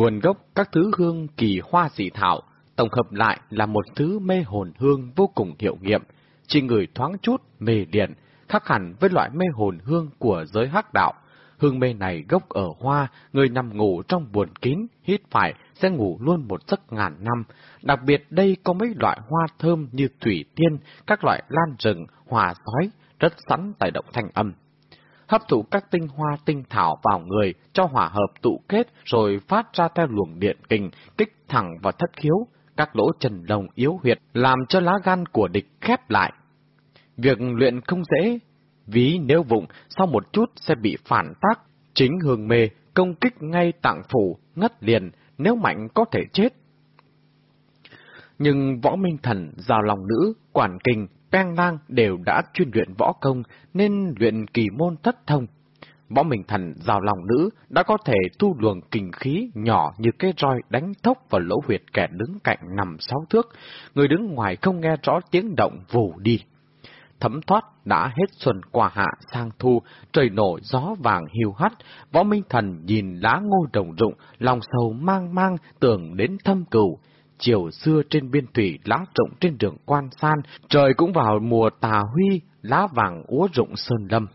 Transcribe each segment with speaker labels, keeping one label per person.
Speaker 1: Nguồn gốc các thứ hương kỳ hoa dị thảo, tổng hợp lại là một thứ mê hồn hương vô cùng hiệu nghiệm, chỉ người thoáng chút mê điện, khác hẳn với loại mê hồn hương của giới hắc đạo. Hương mê này gốc ở hoa, người nằm ngủ trong buồn kín, hít phải sẽ ngủ luôn một giấc ngàn năm. Đặc biệt đây có mấy loại hoa thơm như thủy tiên, các loại lan rừng, hòa sói, rất sẵn tại động thanh âm. Hấp thụ các tinh hoa tinh thảo vào người, cho hỏa hợp tụ kết rồi phát ra theo luồng điện kinh, kích thẳng vào thất khiếu, các lỗ trần đồng yếu huyệt, làm cho lá gan của địch khép lại. Việc luyện không dễ, ví nếu vụng sau một chút sẽ bị phản tác, chính hương mê, công kích ngay tạng phủ, ngất liền, nếu mạnh có thể chết. Nhưng võ minh thần, giao lòng nữ, quản kinh, Peng Lang đều đã chuyên luyện võ công nên luyện kỳ môn thất thông. Võ Minh Thần rào lòng nữ đã có thể thu luồng kinh khí nhỏ như cái roi đánh thốc vào lỗ huyệt kẻ đứng cạnh nằm sáu thước, người đứng ngoài không nghe rõ tiếng động vù đi. Thấm thoát đã hết xuân qua hạ sang thu, trời nổi gió vàng hiu hắt, võ minh thần nhìn lá ngô đồng rụng, lòng sầu mang mang tưởng đến thâm cừu, chiều xưa trên biên thủy lá rụng trên đường quan san, trời cũng vào mùa tà huy, lá vàng úa rụng sơn lâm.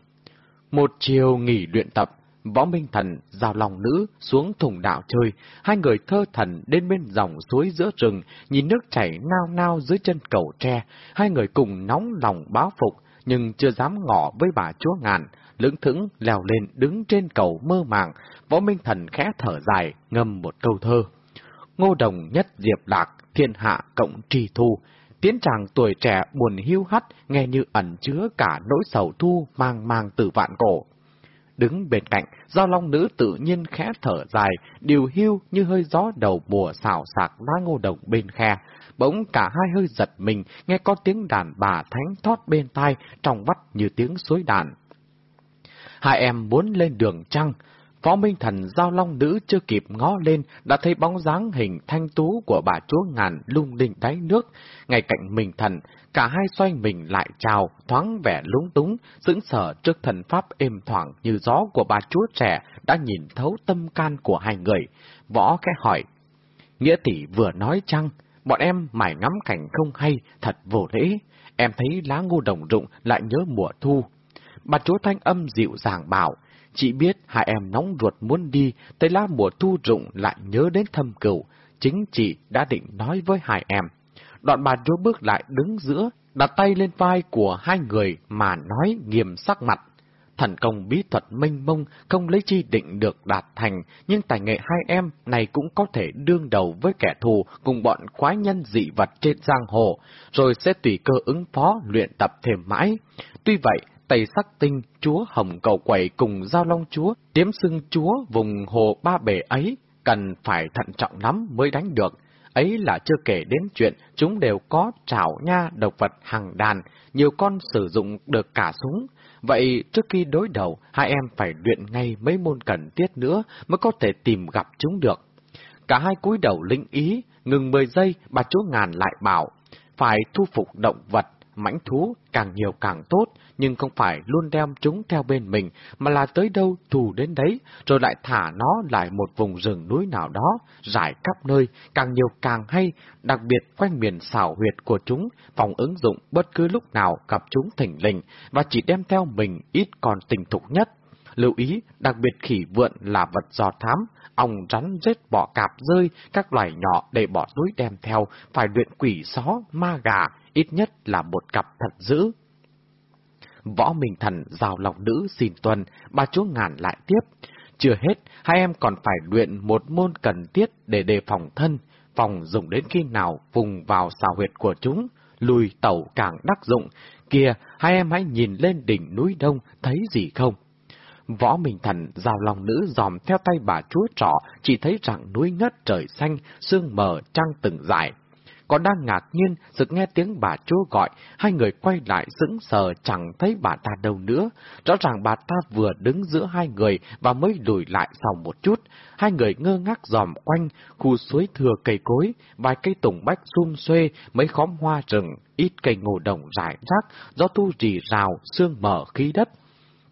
Speaker 1: Một chiều nghỉ luyện tập, võ minh thần, giao lòng nữ, xuống thùng đạo chơi, hai người thơ thần đến bên dòng suối giữa rừng, nhìn nước chảy nao nao dưới chân cầu tre, hai người cùng nóng lòng báo phục, nhưng chưa dám ngỏ với bà chúa ngàn, lững thững leo lên đứng trên cầu mơ màng, võ minh thần khẽ thở dài, ngâm một câu thơ ngô đồng nhất diệp lạc, thiên hạ cộng trì thu. Tiến chàng tuổi trẻ buồn hiu hắt, nghe như ẩn chứa cả nỗi sầu thu mang mang từ vạn cổ. Đứng bên cạnh, giao long nữ tự nhiên khẽ thở dài, điều hưu như hơi gió đầu mùa xào sạc lá ngô đồng bên khe. Bỗng cả hai hơi giật mình, nghe có tiếng đàn bà thánh thoát bên tai, trong vắt như tiếng suối đàn. Hai em muốn lên đường trăng, Phó Minh Thần giao long nữ chưa kịp ngó lên, đã thấy bóng dáng hình thanh tú của bà chúa ngàn lung linh đáy nước. Ngay cạnh Minh Thần, cả hai xoay mình lại chào, thoáng vẻ lúng túng, sững sờ trước thần pháp êm thoảng như gió của bà chúa trẻ đã nhìn thấu tâm can của hai người. Võ khẽ hỏi, Nghĩa tỷ vừa nói chăng, bọn em mải ngắm cảnh không hay, thật vô lễ. Em thấy lá ngô đồng rụng lại nhớ mùa thu. Bà chúa thanh âm dịu dàng bảo, Chị biết hai em nóng ruột muốn đi, tới lá mùa thu rụng lại nhớ đến thâm cửu. Chính chị đã định nói với hai em. Đoạn bà chúa bước lại đứng giữa, đặt tay lên vai của hai người mà nói nghiêm sắc mặt. Thần công bí thuật mênh mông không lấy chi định được đạt thành, nhưng tài nghệ hai em này cũng có thể đương đầu với kẻ thù cùng bọn quái nhân dị vật trên giang hồ, rồi sẽ tùy cơ ứng phó luyện tập thêm mãi. Tuy vậy, Tây Sắc Tinh, chúa Hồng Cầu Quẩy cùng Giao Long chúa, tiếm xưng chúa vùng hồ ba bể ấy, cần phải thận trọng lắm mới đánh được. Ấy là chưa kể đến chuyện chúng đều có trảo nha độc vật hàng đàn, nhiều con sử dụng được cả súng. Vậy trước khi đối đầu, hai em phải luyện ngay mấy môn cần thiết nữa mới có thể tìm gặp chúng được. Cả hai cúi đầu linh ý, ngừng 10 giây, bà chúa ngàn lại bảo, phải thu phục động vật, mãnh thú càng nhiều càng tốt, nhưng không phải luôn đem chúng theo bên mình, mà là tới đâu thù đến đấy, rồi lại thả nó lại một vùng rừng núi nào đó, giải khắp nơi, càng nhiều càng hay, đặc biệt quanh miền xảo huyệt của chúng, phòng ứng dụng bất cứ lúc nào gặp chúng thỉnh lình, và chỉ đem theo mình ít còn tình thục nhất. Lưu ý, đặc biệt khỉ vượn là vật giò thám, ong rắn rết bọ cạp rơi, các loài nhỏ để bỏ túi đem theo, phải luyện quỷ xó, ma gà, ít nhất là một cặp thật dữ. Võ Minh Thần rào lòng nữ xin tuần, bà chúa ngàn lại tiếp. Chưa hết, hai em còn phải luyện một môn cần thiết để đề phòng thân, phòng dùng đến khi nào vùng vào xào huyệt của chúng, lùi tẩu càng đắc dụng. Kìa, hai em hãy nhìn lên đỉnh núi đông, thấy gì không? Võ Minh Thần rào lòng nữ dòm theo tay bà chúa trọ, chỉ thấy rằng núi ngất trời xanh, sương mờ trăng từng dài còn đang ngạc nhiên, sực nghe tiếng bà chúa gọi, hai người quay lại sững sờ chẳng thấy bà ta đâu nữa. Rõ ràng bà ta vừa đứng giữa hai người và mới lùi lại sau một chút. Hai người ngơ ngác dòm quanh, khu suối thừa cây cối, vài cây tùng bách xum xuê, mấy khóm hoa rừng, ít cây ngô đồng rải rác, gió thu rì rào, sương mở khí đất.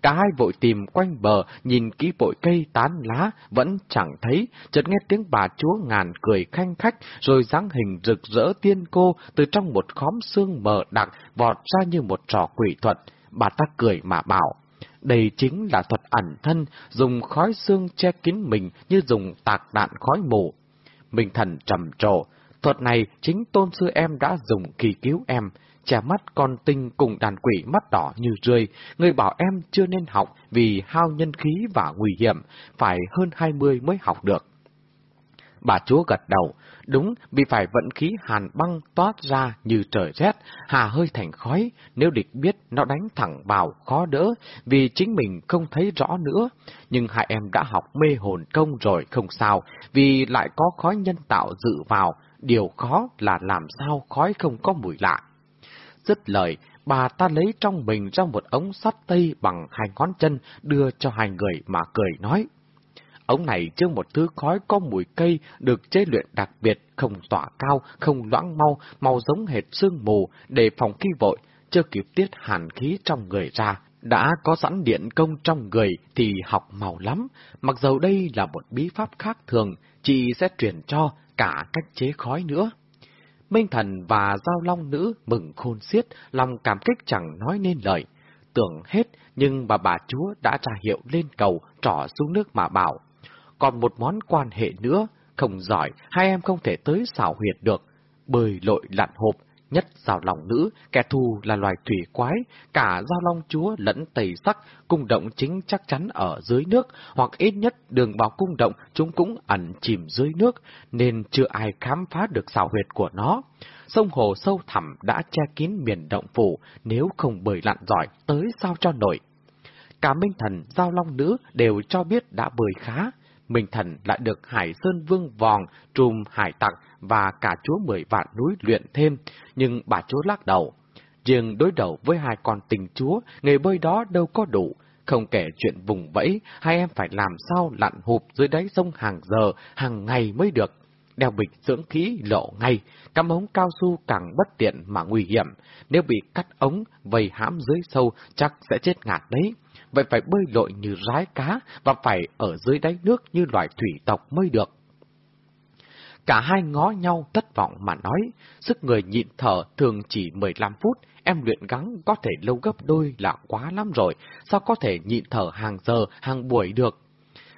Speaker 1: Cả hai vội tìm quanh bờ, nhìn kỹ bụi cây tán lá, vẫn chẳng thấy, chợt nghe tiếng bà chúa ngàn cười khanh khách, rồi dáng hình rực rỡ tiên cô từ trong một khóm xương mờ đặc vọt ra như một trò quỷ thuật. Bà ta cười mà bảo, đây chính là thuật ẩn thân, dùng khói xương che kín mình như dùng tạc đạn khói mù. Minh thần trầm trồ, thuật này chính tôn sư em đã dùng kỳ cứu em, che mắt con tinh cùng đàn quỷ mắt đỏ như rươi, người bảo em chưa nên học vì hao nhân khí và nguy hiểm, phải hơn hai mươi mới học được. Bà chúa gật đầu, đúng vì phải vận khí hàn băng toát ra như trời rét, hà hơi thành khói, nếu địch biết nó đánh thẳng vào khó đỡ, vì chính mình không thấy rõ nữa. Nhưng hai em đã học mê hồn công rồi không sao, vì lại có khói nhân tạo dự vào, điều khó là làm sao khói không có mùi lạ. Dứt lời, bà ta lấy trong mình ra một ống sắt tây bằng hai ngón chân đưa cho hai người mà cười nói. Ống này chứa một thứ khói có mùi cây được chế luyện đặc biệt, không tỏa cao, không loãng mau, màu giống hệt sương mù, để phòng khi vội, chưa kịp tiết hàn khí trong người ra. Đã có sẵn điện công trong người thì học màu lắm, mặc dầu đây là một bí pháp khác thường, chị sẽ truyền cho cả cách chế khói nữa. Minh Thần và Giao Long Nữ mừng khôn xiết, lòng cảm kích chẳng nói nên lời. Tưởng hết, nhưng bà bà chúa đã trả hiệu lên cầu, trỏ xuống nước mà bảo. Còn một món quan hệ nữa, không giỏi, hai em không thể tới xảo huyệt được. Bơi lội lặn hộp, nhất giao lòng nữ, kẻ thù là loài thủy quái, cả giao long chúa lẫn tẩy sắc, cung động chính chắc chắn ở dưới nước, hoặc ít nhất đường vào cung động chúng cũng ẩn chìm dưới nước, nên chưa ai khám phá được xảo huyệt của nó. Sông hồ sâu thẳm đã che kín miền động phủ, nếu không bơi lặn giỏi, tới sao cho nổi. Cả Minh Thần, Giao Long Nữ đều cho biết đã bơi khá, Minh Thần lại được Hải Sơn Vương vòng, trùm hải tặc và cả chúa mười vạn núi luyện thêm, nhưng bà chúa lắc đầu. Riêng đối đầu với hai con tình chúa, nghề bơi đó đâu có đủ. Không kể chuyện vùng vẫy, hai em phải làm sao lặn hụp dưới đáy sông hàng giờ, hàng ngày mới được. Đeo bịch dưỡng khí lộ ngay, cắm ống cao su càng bất tiện mà nguy hiểm. Nếu bị cắt ống, vây hãm dưới sâu, chắc sẽ chết ngạt đấy vậy phải bơi lội như rái cá và phải ở dưới đáy nước như loài thủy tộc mới được. Cả hai ngó nhau thất vọng mà nói, sức người nhịn thở thường chỉ 15 phút, em luyện gắng có thể lâu gấp đôi là quá lắm rồi, sao có thể nhịn thở hàng giờ, hàng buổi được.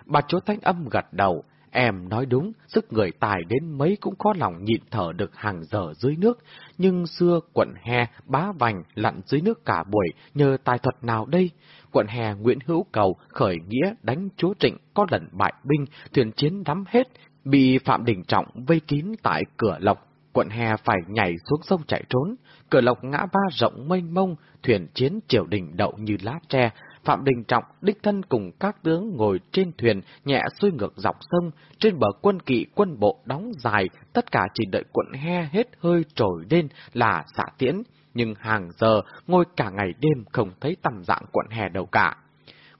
Speaker 1: Bà chúa thanh âm gật đầu, Em nói đúng, sức người tài đến mấy cũng có lòng nhịn thở được hàng giờ dưới nước, nhưng xưa quận hè bá vành lặn dưới nước cả buổi nhờ tài thuật nào đây? Quận hè Nguyễn Hữu Cầu khởi nghĩa đánh chúa Trịnh có lần bại binh, thuyền chiến đắm hết, bị Phạm Đình Trọng vây kín tại cửa lộc. Quận hè phải nhảy xuống sông chạy trốn, cửa lộc ngã ba rộng mênh mông, thuyền chiến triều đình đậu như lá tre, Phạm Đình Trọng đích thân cùng các tướng ngồi trên thuyền nhẹ xuôi ngược dọc sông, trên bờ quân kỵ quân bộ đóng dài, tất cả chỉ đợi quận he hết hơi trồi lên là xạ tiễn, nhưng hàng giờ ngồi cả ngày đêm không thấy tầm dạng quận hè đâu cả.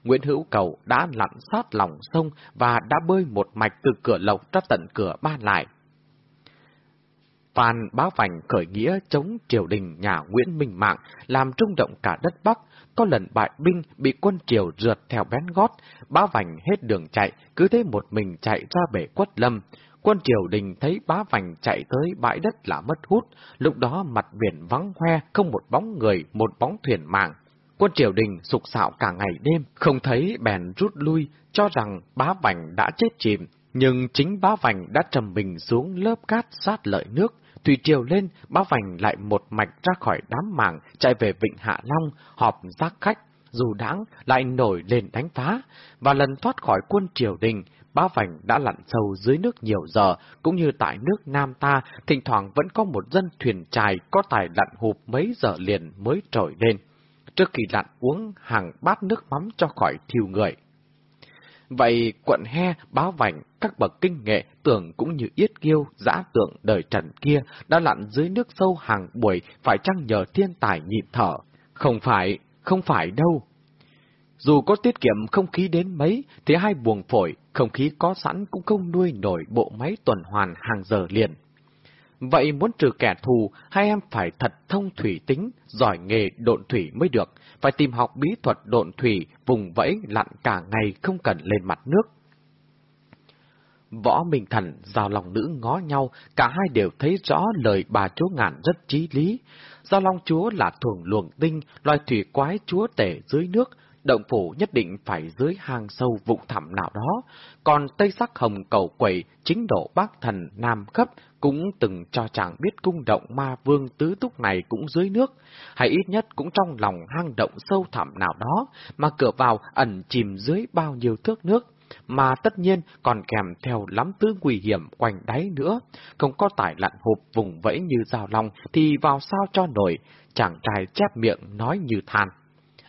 Speaker 1: Nguyễn Hữu Cầu đã lặn sát lòng sông và đã bơi một mạch từ cửa lộc ra tận cửa ba lại. Phan Bá Vành khởi nghĩa chống triều đình nhà Nguyễn Minh Mạng, làm trung động cả đất Bắc, có lần bại binh bị quân triều rượt theo bén gót, Bá Vành hết đường chạy, cứ thế một mình chạy ra bể quất lâm. Quân triều đình thấy bá vành chạy tới bãi đất là mất hút, lúc đó mặt biển vắng hoe, không một bóng người, một bóng thuyền mạng. Quân triều đình sục sạo cả ngày đêm, không thấy bèn rút lui, cho rằng bá vành đã chết chìm, nhưng chính bá vành đã trầm mình xuống lớp cát sát lợi nước, Thủy triều lên, bá vành lại một mạch ra khỏi đám mảng, chạy về vịnh Hạ Long, họp giác khách, dù đáng lại nổi lên đánh phá, và lần thoát khỏi quân triều đình, bá vành đã lặn sâu dưới nước nhiều giờ, cũng như tại nước Nam ta, thỉnh thoảng vẫn có một dân thuyền trài có tài lặn hụp mấy giờ liền mới trồi lên. Trước khi lặn uống hàng bát nước mắm cho khỏi thiêu người. Vậy quận he, báo vảnh, các bậc kinh nghệ tưởng cũng như yết kiêu, giã tượng đời trần kia đã lặn dưới nước sâu hàng buổi phải chăng nhờ thiên tài nhịn thở. Không phải, không phải đâu. Dù có tiết kiệm không khí đến mấy, thì hai buồng phổi, không khí có sẵn cũng không nuôi nổi bộ máy tuần hoàn hàng giờ liền. Vậy muốn trừ kẻ thù, hai em phải thật thông thủy tính, giỏi nghề độn thủy mới được, phải tìm học bí thuật độn thủy, vùng vẫy lặn cả ngày không cần lên mặt nước. Võ Minh Thần, Giao Long Nữ ngó nhau, cả hai đều thấy rõ lời bà chúa ngạn rất trí lý. Giao Long Chúa là thuồng luồng tinh, loài thủy quái chúa tể dưới nước, động phủ nhất định phải dưới hang sâu vụ thẳm nào đó, còn Tây Sắc Hồng cầu quẩy, chính độ bác thần Nam Cấp cũng từng cho chàng biết cung động ma vương tứ túc này cũng dưới nước, hay ít nhất cũng trong lòng hang động sâu thẳm nào đó, mà cửa vào ẩn chìm dưới bao nhiêu thước nước mà tất nhiên còn kèm theo lắm thứ nguy hiểm quanh đáy nữa. Không có tải lặn hộp vùng vẫy như rào long thì vào sao cho nổi, chàng trai chép miệng nói như than.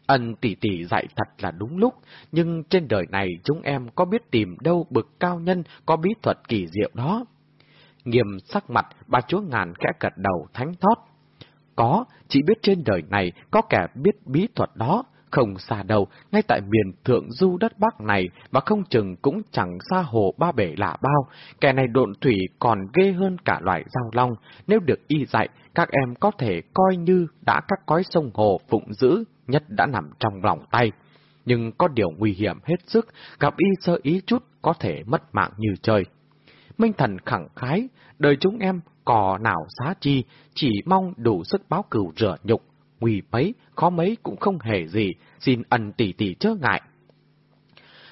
Speaker 1: Ân tỷ tỷ dạy thật là đúng lúc, nhưng trên đời này chúng em có biết tìm đâu bực cao nhân có bí thuật kỳ diệu đó. Nghiêm sắc mặt, bà chúa ngàn khẽ gật đầu thánh thót. Có, chỉ biết trên đời này có kẻ biết bí thuật đó, không xa đâu, ngay tại miền thượng du đất Bắc này, và không chừng cũng chẳng xa hồ ba bể lạ bao, kẻ này độn thủy còn ghê hơn cả loại giao long, nếu được y dạy, các em có thể coi như đã các cõi sông hồ phụng giữ, nhất đã nằm trong lòng tay. Nhưng có điều nguy hiểm hết sức, gặp y sơ ý chút có thể mất mạng như trời. Minh thần khẳng khái, đời chúng em cò nào xá chi, chỉ mong đủ sức báo cửu rửa nhục, nguy mấy, khó mấy cũng không hề gì, xin ân tỷ tỷ chớ ngại.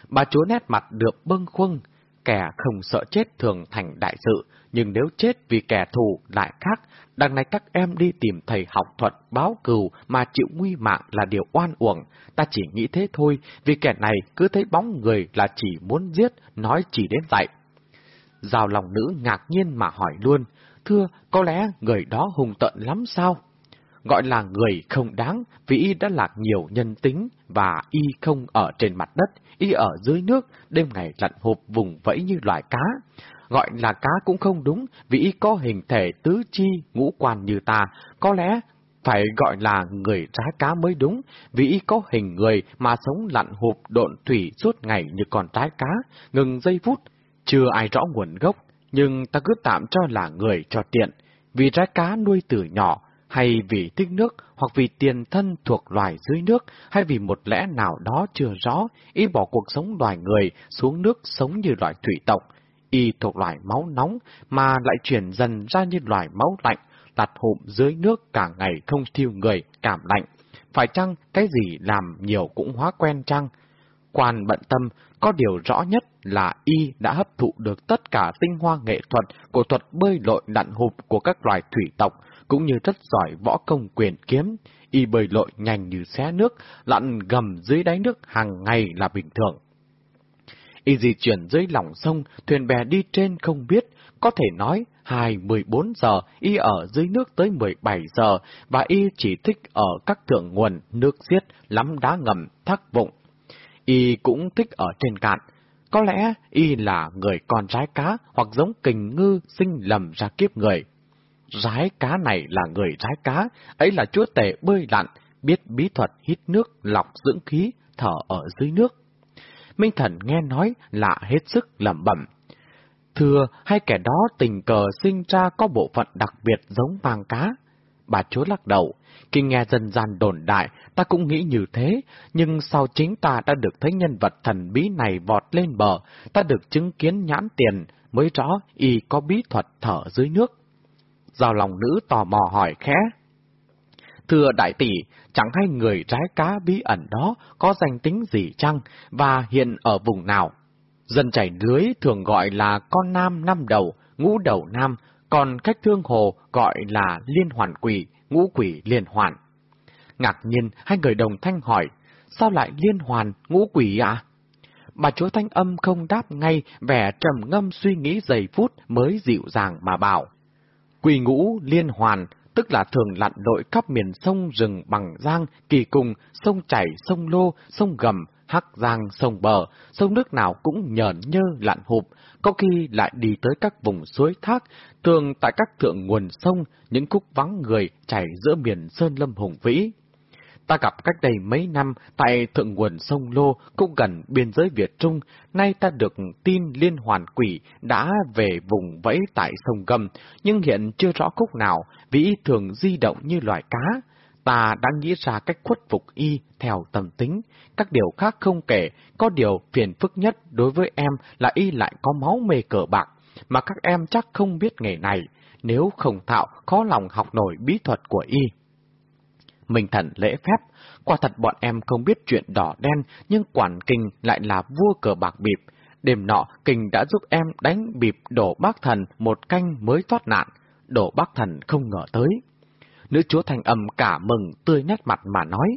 Speaker 1: Bà chúa nét mặt được bâng khuâng, kẻ không sợ chết thường thành đại sự, nhưng nếu chết vì kẻ thù lại khác, đằng này các em đi tìm thầy học thuật báo cừu mà chịu nguy mạng là điều oan uổng, ta chỉ nghĩ thế thôi, vì kẻ này cứ thấy bóng người là chỉ muốn giết, nói chỉ đến vậy Giao lòng nữ ngạc nhiên mà hỏi luôn, thưa, có lẽ người đó hùng tận lắm sao? Gọi là người không đáng vì y đã lạc nhiều nhân tính và y không ở trên mặt đất, y ở dưới nước, đêm ngày lặn hộp vùng vẫy như loài cá. Gọi là cá cũng không đúng vì y có hình thể tứ chi, ngũ quan như ta, có lẽ phải gọi là người trái cá mới đúng, vì y có hình người mà sống lặn hộp độn thủy suốt ngày như con trái cá, ngừng giây phút, chưa ai rõ nguồn gốc, nhưng ta cứ tạm cho là người cho tiện, vì trái cá nuôi từ nhỏ, hay vì thích nước, hoặc vì tiền thân thuộc loài dưới nước, hay vì một lẽ nào đó chưa rõ, y bỏ cuộc sống loài người xuống nước sống như loài thủy tộc. Y thuộc loài máu nóng, mà lại chuyển dần ra như loài máu lạnh, đặt hụm dưới nước cả ngày không thiêu người, cảm lạnh. Phải chăng cái gì làm nhiều cũng hóa quen chăng? Quan bận tâm, có điều rõ nhất là y đã hấp thụ được tất cả tinh hoa nghệ thuật của thuật bơi lội đặn hụp của các loài thủy tộc, cũng như rất giỏi võ công quyền kiếm, y bơi lội nhanh như xé nước, lặn gầm dưới đáy nước hàng ngày là bình thường. Y di chuyển dưới lòng sông, thuyền bè đi trên không biết, có thể nói hai mười bốn giờ, y ở dưới nước tới mười bảy giờ, và y chỉ thích ở các thượng nguồn, nước xiết, lắm đá ngầm, thác vụng. Y cũng thích ở trên cạn. Có lẽ y là người con trái cá hoặc giống kình ngư sinh lầm ra kiếp người. Rái cá này là người rái cá, ấy là chúa tể bơi lặn, biết bí thuật hít nước, lọc dưỡng khí, thở ở dưới nước. Minh Thần nghe nói lạ hết sức lẩm bẩm. Thưa, hai kẻ đó tình cờ sinh ra có bộ phận đặc biệt giống vàng cá. Bà chúa lắc đầu, khi nghe dân gian đồn đại, ta cũng nghĩ như thế, nhưng sau chính ta đã được thấy nhân vật thần bí này vọt lên bờ, ta được chứng kiến nhãn tiền, mới rõ y có bí thuật thở dưới nước. Giao lòng nữ tò mò hỏi khẽ. Thưa đại tỷ, chẳng hay người trái cá bí ẩn đó có danh tính gì chăng và hiện ở vùng nào? Dân chảy lưới thường gọi là con nam năm đầu, ngũ đầu nam, còn cách thương hồ gọi là liên hoàn quỷ, ngũ quỷ liên hoàn. Ngạc nhiên, hai người đồng thanh hỏi, sao lại liên hoàn, ngũ quỷ ạ? À? Bà chúa thanh âm không đáp ngay, vẻ trầm ngâm suy nghĩ giây phút mới dịu dàng mà bảo. Quỳ ngũ liên hoàn, tức là thường lặn đội khắp miền sông rừng bằng giang, kỳ cùng, sông chảy, sông lô, sông gầm, hắc giang, sông bờ, sông nước nào cũng nhờn nhơ lặn hụp, có khi lại đi tới các vùng suối thác, thường tại các thượng nguồn sông, những khúc vắng người chảy giữa miền sơn lâm hùng vĩ. Ta gặp cách đây mấy năm tại thượng nguồn sông Lô, cũng gần biên giới Việt Trung, nay ta được tin liên hoàn quỷ đã về vùng vẫy tại sông Gầm, nhưng hiện chưa rõ khúc nào, vì y thường di động như loài cá. Ta đã nghĩ ra cách khuất phục y theo tầm tính, các điều khác không kể, có điều phiền phức nhất đối với em là y lại có máu mê cờ bạc, mà các em chắc không biết nghề này, nếu không thạo, khó lòng học nổi bí thuật của y. Minh thần lễ phép, quả thật bọn em không biết chuyện đỏ đen, nhưng quản kinh lại là vua cờ bạc bịp. Đêm nọ, kinh đã giúp em đánh bịp đổ bác thần một canh mới thoát nạn. Đổ bác thần không ngờ tới. Nữ chúa thành âm cả mừng, tươi nét mặt mà nói.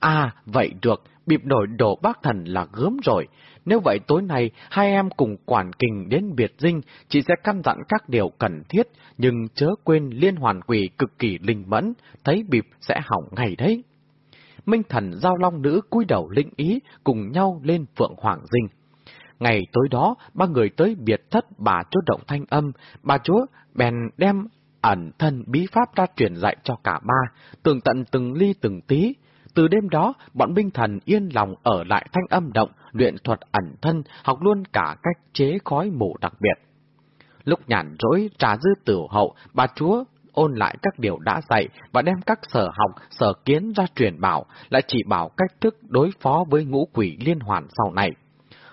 Speaker 1: À, vậy được, bịp nổi đổ bác thần là gớm rồi. Nếu vậy tối nay, hai em cùng quản kình đến Biệt Dinh, chị sẽ căn dặn các điều cần thiết, nhưng chớ quên liên hoàn quỷ cực kỳ linh mẫn, thấy bịp sẽ hỏng ngày đấy. Minh thần giao long nữ cúi đầu linh ý, cùng nhau lên Phượng Hoàng Dinh. Ngày tối đó, ba người tới biệt thất bà chúa động thanh âm, bà chúa bèn đem ẩn thân bí pháp ra truyền dạy cho cả ba, tường tận từng ly từng tí, từ đêm đó, bọn binh thần yên lòng ở lại thanh âm động, luyện thuật ẩn thân, học luôn cả cách chế khói mù đặc biệt. Lúc nhàn rỗi, trà dư tiểu hậu, bà chúa ôn lại các điều đã dạy và đem các sở học, sở kiến ra truyền bảo, lại chỉ bảo cách thức đối phó với ngũ quỷ liên hoàn sau này.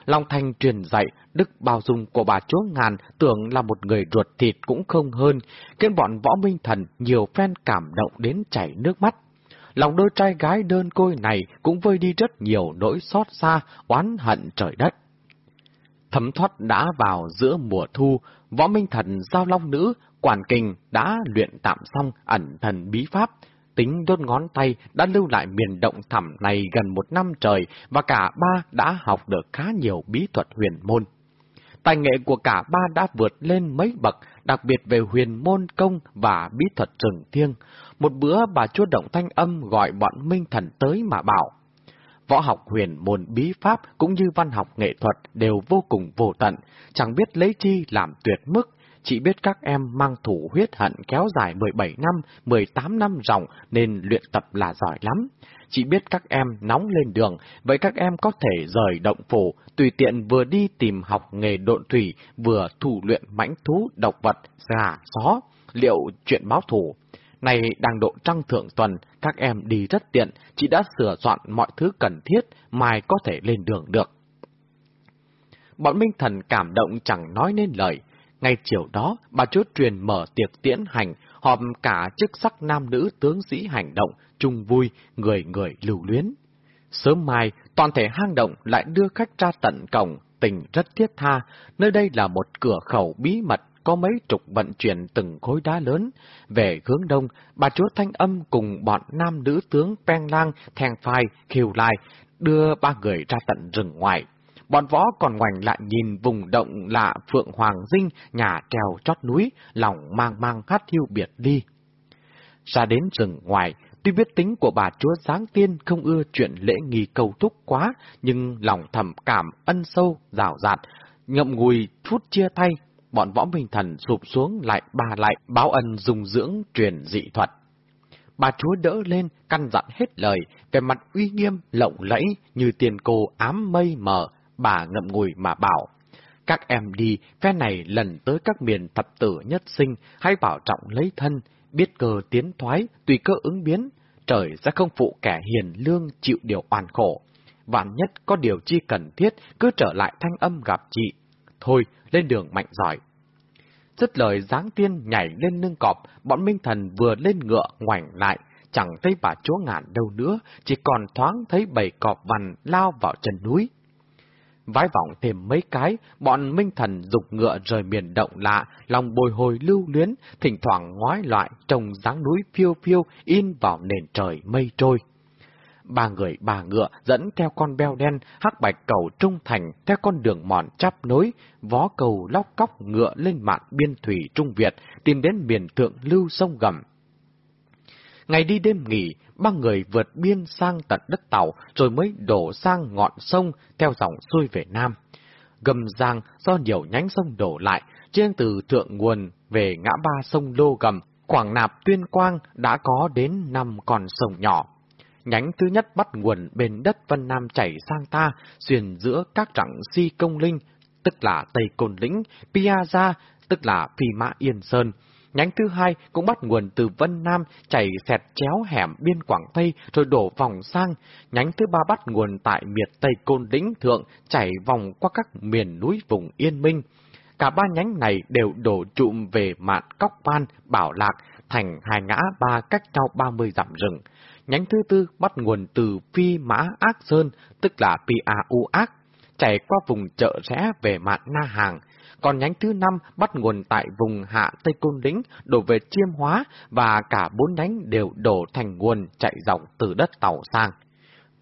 Speaker 1: Long Thanh truyền dạy, đức bao dung của bà chúa ngàn tưởng là một người ruột thịt cũng không hơn, khiến bọn võ minh thần nhiều phen cảm động đến chảy nước mắt lòng đôi trai gái đơn côi này cũng vơi đi rất nhiều nỗi xót xa, oán hận trời đất. Thấm thoát đã vào giữa mùa thu, võ minh thần giao long nữ, quản kinh đã luyện tạm xong ẩn thần bí pháp, tính đốt ngón tay đã lưu lại miền động thẳm này gần một năm trời và cả ba đã học được khá nhiều bí thuật huyền môn. Tài nghệ của cả ba đã vượt lên mấy bậc, đặc biệt về huyền môn công và bí thuật trừng thiêng. Một bữa bà chúa động thanh âm gọi bọn minh thần tới mà bảo. Võ học huyền môn bí pháp cũng như văn học nghệ thuật đều vô cùng vô tận, chẳng biết lấy chi làm tuyệt mức, chỉ biết các em mang thủ huyết hận kéo dài 17 năm, 18 năm ròng nên luyện tập là giỏi lắm. Chỉ biết các em nóng lên đường, vậy các em có thể rời động phủ, tùy tiện vừa đi tìm học nghề độn thủy, vừa thủ luyện mãnh thú, độc vật, gà, gió, liệu chuyện báo thủ. Này đang độ trăng thượng tuần, các em đi rất tiện, chị đã sửa soạn mọi thứ cần thiết, mai có thể lên đường được. Bọn Minh Thần cảm động chẳng nói nên lời. Ngay chiều đó, bà chúa truyền mở tiệc tiễn hành, họp cả chức sắc nam nữ tướng sĩ hành động, chung vui, người người lưu luyến. Sớm mai, toàn thể hang động lại đưa khách ra tận cổng, tình rất thiết tha, nơi đây là một cửa khẩu bí mật có mấy trục vận chuyển từng khối đá lớn. Về hướng đông, bà chúa Thanh Âm cùng bọn nam nữ tướng Peng Lang, Thèng Phai, Khiều Lai đưa ba người ra tận rừng ngoài. Bọn võ còn ngoảnh lại nhìn vùng động lạ Phượng Hoàng Dinh, nhà trèo chót núi, lòng mang mang hát hiu biệt đi. Ra đến rừng ngoài, tuy biết tính của bà chúa Giáng Tiên không ưa chuyện lễ nghi cầu thúc quá, nhưng lòng thầm cảm ân sâu, rào rạt, ngậm ngùi chút chia tay, bọn võ minh thần sụp xuống lại bà lại báo ân dùng dưỡng truyền dị thuật. Bà chúa đỡ lên, căn dặn hết lời, về mặt uy nghiêm, lộng lẫy, như tiền cô ám mây mờ, bà ngậm ngùi mà bảo. Các em đi, phe này lần tới các miền thập tử nhất sinh, hãy bảo trọng lấy thân, biết cơ tiến thoái, tùy cơ ứng biến, trời sẽ không phụ kẻ hiền lương chịu điều oan khổ. Vạn nhất có điều chi cần thiết, cứ trở lại thanh âm gặp chị. Thôi, lên đường mạnh giỏi. Dứt lời giáng tiên nhảy lên nương cọp, bọn minh thần vừa lên ngựa ngoảnh lại, chẳng thấy bà chúa ngạn đâu nữa, chỉ còn thoáng thấy bầy cọp vằn lao vào chân núi. Vái vọng thêm mấy cái, bọn minh thần dục ngựa rời miền động lạ, lòng bồi hồi lưu luyến, thỉnh thoảng ngoái loại trông dáng núi phiêu phiêu in vào nền trời mây trôi. Ba người bà ngựa dẫn theo con beo đen, hắc bạch cầu trung thành theo con đường mòn chắp nối, vó cầu lóc cóc ngựa lên mạn biên thủy Trung Việt, tìm đến miền thượng lưu sông gầm. Ngày đi đêm nghỉ, ba người vượt biên sang tận đất tàu, rồi mới đổ sang ngọn sông theo dòng xuôi về Nam. Gầm giang do nhiều nhánh sông đổ lại, trên từ thượng nguồn về ngã ba sông Lô Gầm, Quảng Nạp Tuyên Quang đã có đến năm con sông nhỏ. Nhánh thứ nhất bắt nguồn bên đất Vân Nam chảy sang ta, xuyên giữa các rặng si công linh, tức là Tây Côn Lĩnh, Piazza, tức là Phi Mã Yên Sơn. Nhánh thứ hai cũng bắt nguồn từ Vân Nam, chảy xẹt chéo hẻm biên Quảng Tây rồi đổ vòng sang. Nhánh thứ ba bắt nguồn tại miệt Tây Côn Lĩnh Thượng, chảy vòng qua các miền núi vùng Yên Minh. Cả ba nhánh này đều đổ trụm về mạn Cóc Van, Bảo Lạc, thành hai ngã ba cách nhau 30 dặm rừng. Nhánh thứ tư bắt nguồn từ Phi Mã Ác Sơn, tức là PAU A U Ác, chảy qua vùng chợ rẽ về mạn Na Hàng. Còn nhánh thứ năm bắt nguồn tại vùng hạ Tây Côn Lĩnh, đổ về Chiêm Hóa, và cả bốn nhánh đều đổ thành nguồn chạy dọc từ đất Tàu sang.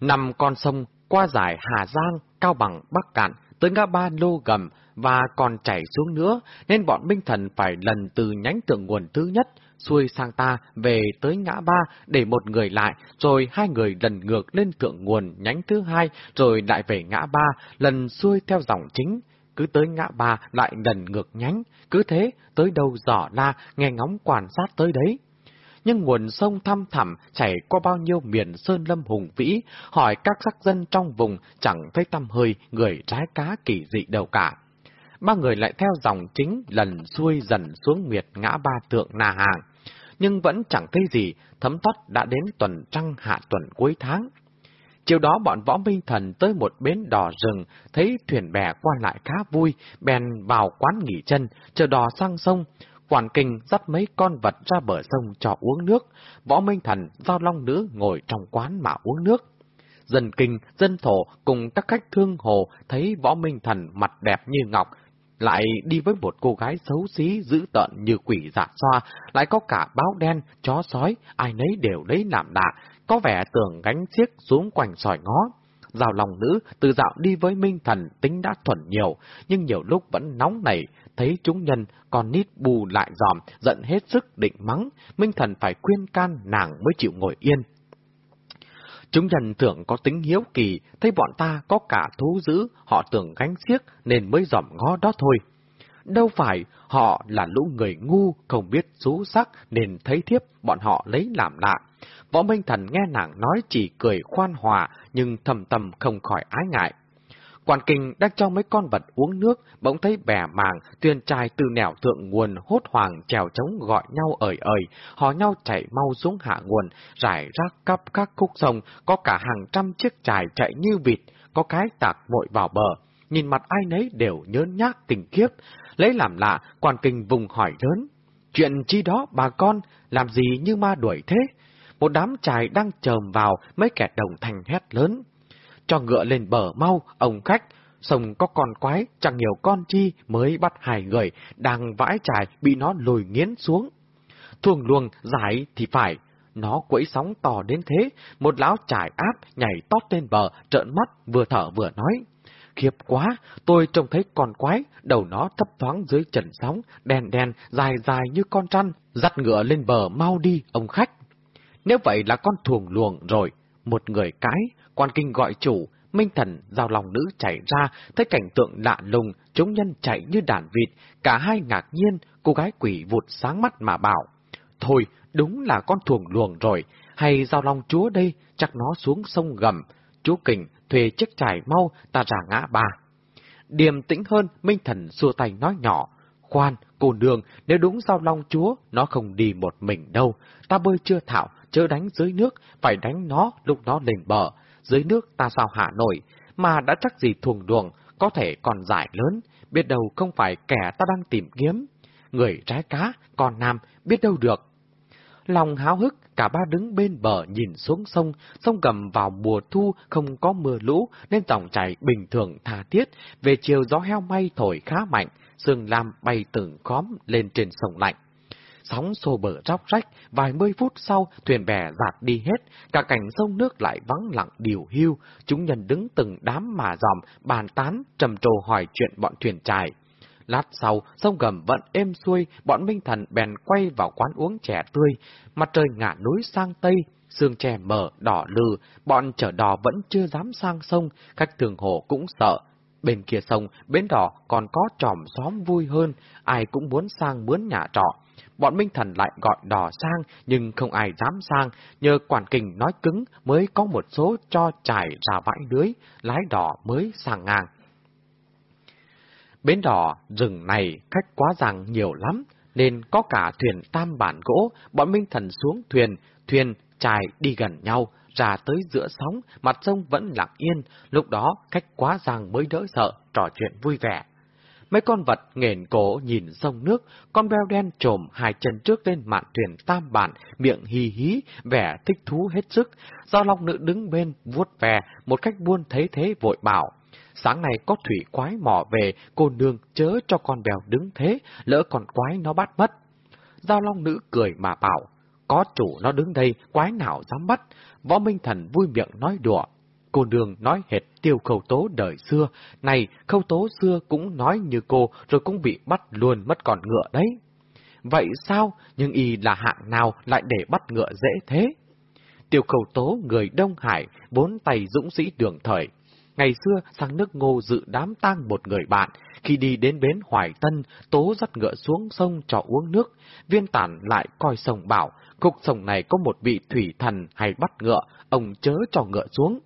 Speaker 1: Năm con sông qua giải Hà Giang, Cao Bằng, Bắc Cạn, tới ngã ba Lô Gầm, và còn chảy xuống nữa, nên bọn Minh Thần phải lần từ nhánh tượng nguồn thứ nhất, xuôi sang ta về tới ngã ba để một người lại, rồi hai người lần ngược lên thượng nguồn nhánh thứ hai, rồi lại về ngã ba, lần xuôi theo dòng chính. Cứ tới ngã ba lại lần ngược nhánh, cứ thế, tới đâu dò la, nghe ngóng quan sát tới đấy. Nhưng nguồn sông thăm thẳm chảy qua bao nhiêu miền sơn lâm hùng vĩ, hỏi các sắc dân trong vùng chẳng thấy tâm hơi người trái cá kỳ dị đâu cả ba người lại theo dòng chính lần xuôi dần xuống miệt ngã ba tượng nà Hàng. Nhưng vẫn chẳng thấy gì, thấm thoát đã đến tuần trăng hạ tuần cuối tháng. Chiều đó bọn võ minh thần tới một bến đò rừng, thấy thuyền bè qua lại khá vui, bèn vào quán nghỉ chân, chờ đò sang sông. Quản kinh dắt mấy con vật ra bờ sông cho uống nước, võ minh thần, giao long nữ ngồi trong quán mà uống nước. Dân kinh, dân thổ cùng các khách thương hồ thấy võ minh thần mặt đẹp như ngọc, lại đi với một cô gái xấu xí dữ tợn như quỷ dạ xoa, lại có cả báo đen, chó sói, ai nấy đều lấy làm lạ, có vẻ tưởng gánh xiếc xuống quanh sỏi ngó. Rào lòng nữ từ dạo đi với Minh Thần tính đã thuần nhiều, nhưng nhiều lúc vẫn nóng nảy, thấy chúng nhân còn nít bù lại dòm, giận hết sức định mắng, Minh Thần phải khuyên can nàng mới chịu ngồi yên. Chúng nhân tưởng có tính hiếu kỳ, thấy bọn ta có cả thú dữ, họ tưởng gánh xiếc nên mới dòm ngó đó thôi. Đâu phải, họ là lũ người ngu, không biết rú sắc nên thấy thiếp bọn họ lấy làm lạ. Võ Minh Thần nghe nàng nói chỉ cười khoan hòa, nhưng thầm tầm không khỏi ái ngại. Quản kinh đang cho mấy con vật uống nước, bỗng thấy bè màng, thuyền trai từ nẻo thượng nguồn hốt hoàng trèo trống gọi nhau ời ời, họ nhau chạy mau xuống hạ nguồn, rải rác cắp các khúc sông, có cả hàng trăm chiếc trài chạy như vịt, có cái tạc vội vào bờ. Nhìn mặt ai nấy đều nhớ nhác tình kiếp, lấy làm lạ, quản kinh vùng hỏi lớn. Chuyện chi đó bà con, làm gì như ma đuổi thế? Một đám trài đang chồm vào, mấy kẻ đồng thành hét lớn cho ngựa lên bờ mau, ông khách. Sông có con quái, chẳng nhiều con chi mới bắt hai người, đang vãi trải bị nó lùi nghiến xuống. Thuồng luồng giải thì phải, nó quẫy sóng to đến thế, một lão trải áp nhảy tót lên bờ, trợn mắt, vừa thở vừa nói. Khiếp quá, tôi trông thấy con quái, đầu nó thấp thoáng dưới trần sóng, đen đen, dài dài như con trăn, dắt ngựa lên bờ mau đi, ông khách. Nếu vậy là con thuồng luồng rồi, một người cái, quan kinh gọi chủ, minh thần, giao lòng nữ chạy ra, thấy cảnh tượng lạ lùng, chúng nhân chạy như đàn vịt, cả hai ngạc nhiên, cô gái quỷ vụt sáng mắt mà bảo. Thôi, đúng là con thuồng luồng rồi, hay giao long chúa đây, chắc nó xuống sông gầm. Chú Kình, thuê chiếc trải mau, ta ra ngã ba. Điềm tĩnh hơn, Minh Thần xua tay nói nhỏ. Khoan, cô nương, nếu đúng giao long chúa, nó không đi một mình đâu. Ta bơi chưa thạo, chớ đánh dưới nước, phải đánh nó lúc nó lên bờ. Dưới nước ta sao hạ nổi, mà đã chắc gì thuồng đuồng, có thể còn giải lớn, biết đâu không phải kẻ ta đang tìm kiếm. Người trái cá, còn nam, biết đâu được. Lòng háo hức, cả ba đứng bên bờ nhìn xuống sông, sông gầm vào mùa thu không có mưa lũ nên dòng chảy bình thường tha thiết, về chiều gió heo may thổi khá mạnh, sương lam bay từng khóm lên trên sông lạnh sóng xô bờ róc rách, vài mươi phút sau thuyền bè dạt đi hết, cả cảnh sông nước lại vắng lặng điều hưu, chúng nhân đứng từng đám mà dòm, bàn tán, trầm trồ hỏi chuyện bọn thuyền trài. Lát sau, sông gầm vẫn êm xuôi, bọn Minh Thần bèn quay vào quán uống chè tươi, mặt trời ngả núi sang tây, sương tre mở, đỏ lừ, bọn chở đò vẫn chưa dám sang sông, khách thường hồ cũng sợ. Bên kia sông, bến đỏ còn có tròm xóm vui hơn, ai cũng muốn sang mướn nhà trọ. Bọn Minh Thần lại gọi đò sang, nhưng không ai dám sang, nhờ quản kình nói cứng mới có một số cho trải ra vãi lưới, lái đò mới sang ngang. Bến đỏ rừng này khách quá rằng nhiều lắm, nên có cả thuyền tam bản gỗ, bọn Minh Thần xuống thuyền, thuyền trài đi gần nhau, ra tới giữa sóng, mặt sông vẫn lặng yên, lúc đó khách quá rằng mới đỡ sợ, trò chuyện vui vẻ. Mấy con vật nghền cổ nhìn sông nước, con beo đen trồm hai chân trước lên mạn thuyền tam bản, miệng hì hí, vẻ thích thú hết sức. Giao long nữ đứng bên, vuốt về, một cách buôn thấy thế vội bảo. Sáng nay có thủy quái mò về, cô nương chớ cho con bèo đứng thế, lỡ con quái nó bắt mất. Giao long nữ cười mà bảo, có chủ nó đứng đây, quái nào dám bắt. Võ Minh Thần vui miệng nói đùa. Cô đường nói hệt tiêu khâu tố đời xưa, này khâu tố xưa cũng nói như cô rồi cũng bị bắt luôn mất còn ngựa đấy. Vậy sao? Nhưng y là hạng nào lại để bắt ngựa dễ thế? Tiêu khâu tố người Đông Hải, bốn tay dũng sĩ đường thời, Ngày xưa sang nước ngô dự đám tang một người bạn, khi đi đến bến Hoài Tân, tố dắt ngựa xuống sông cho uống nước. Viên tản lại coi sông bảo, cục sông này có một vị thủy thần hay bắt ngựa, ông chớ cho ngựa xuống.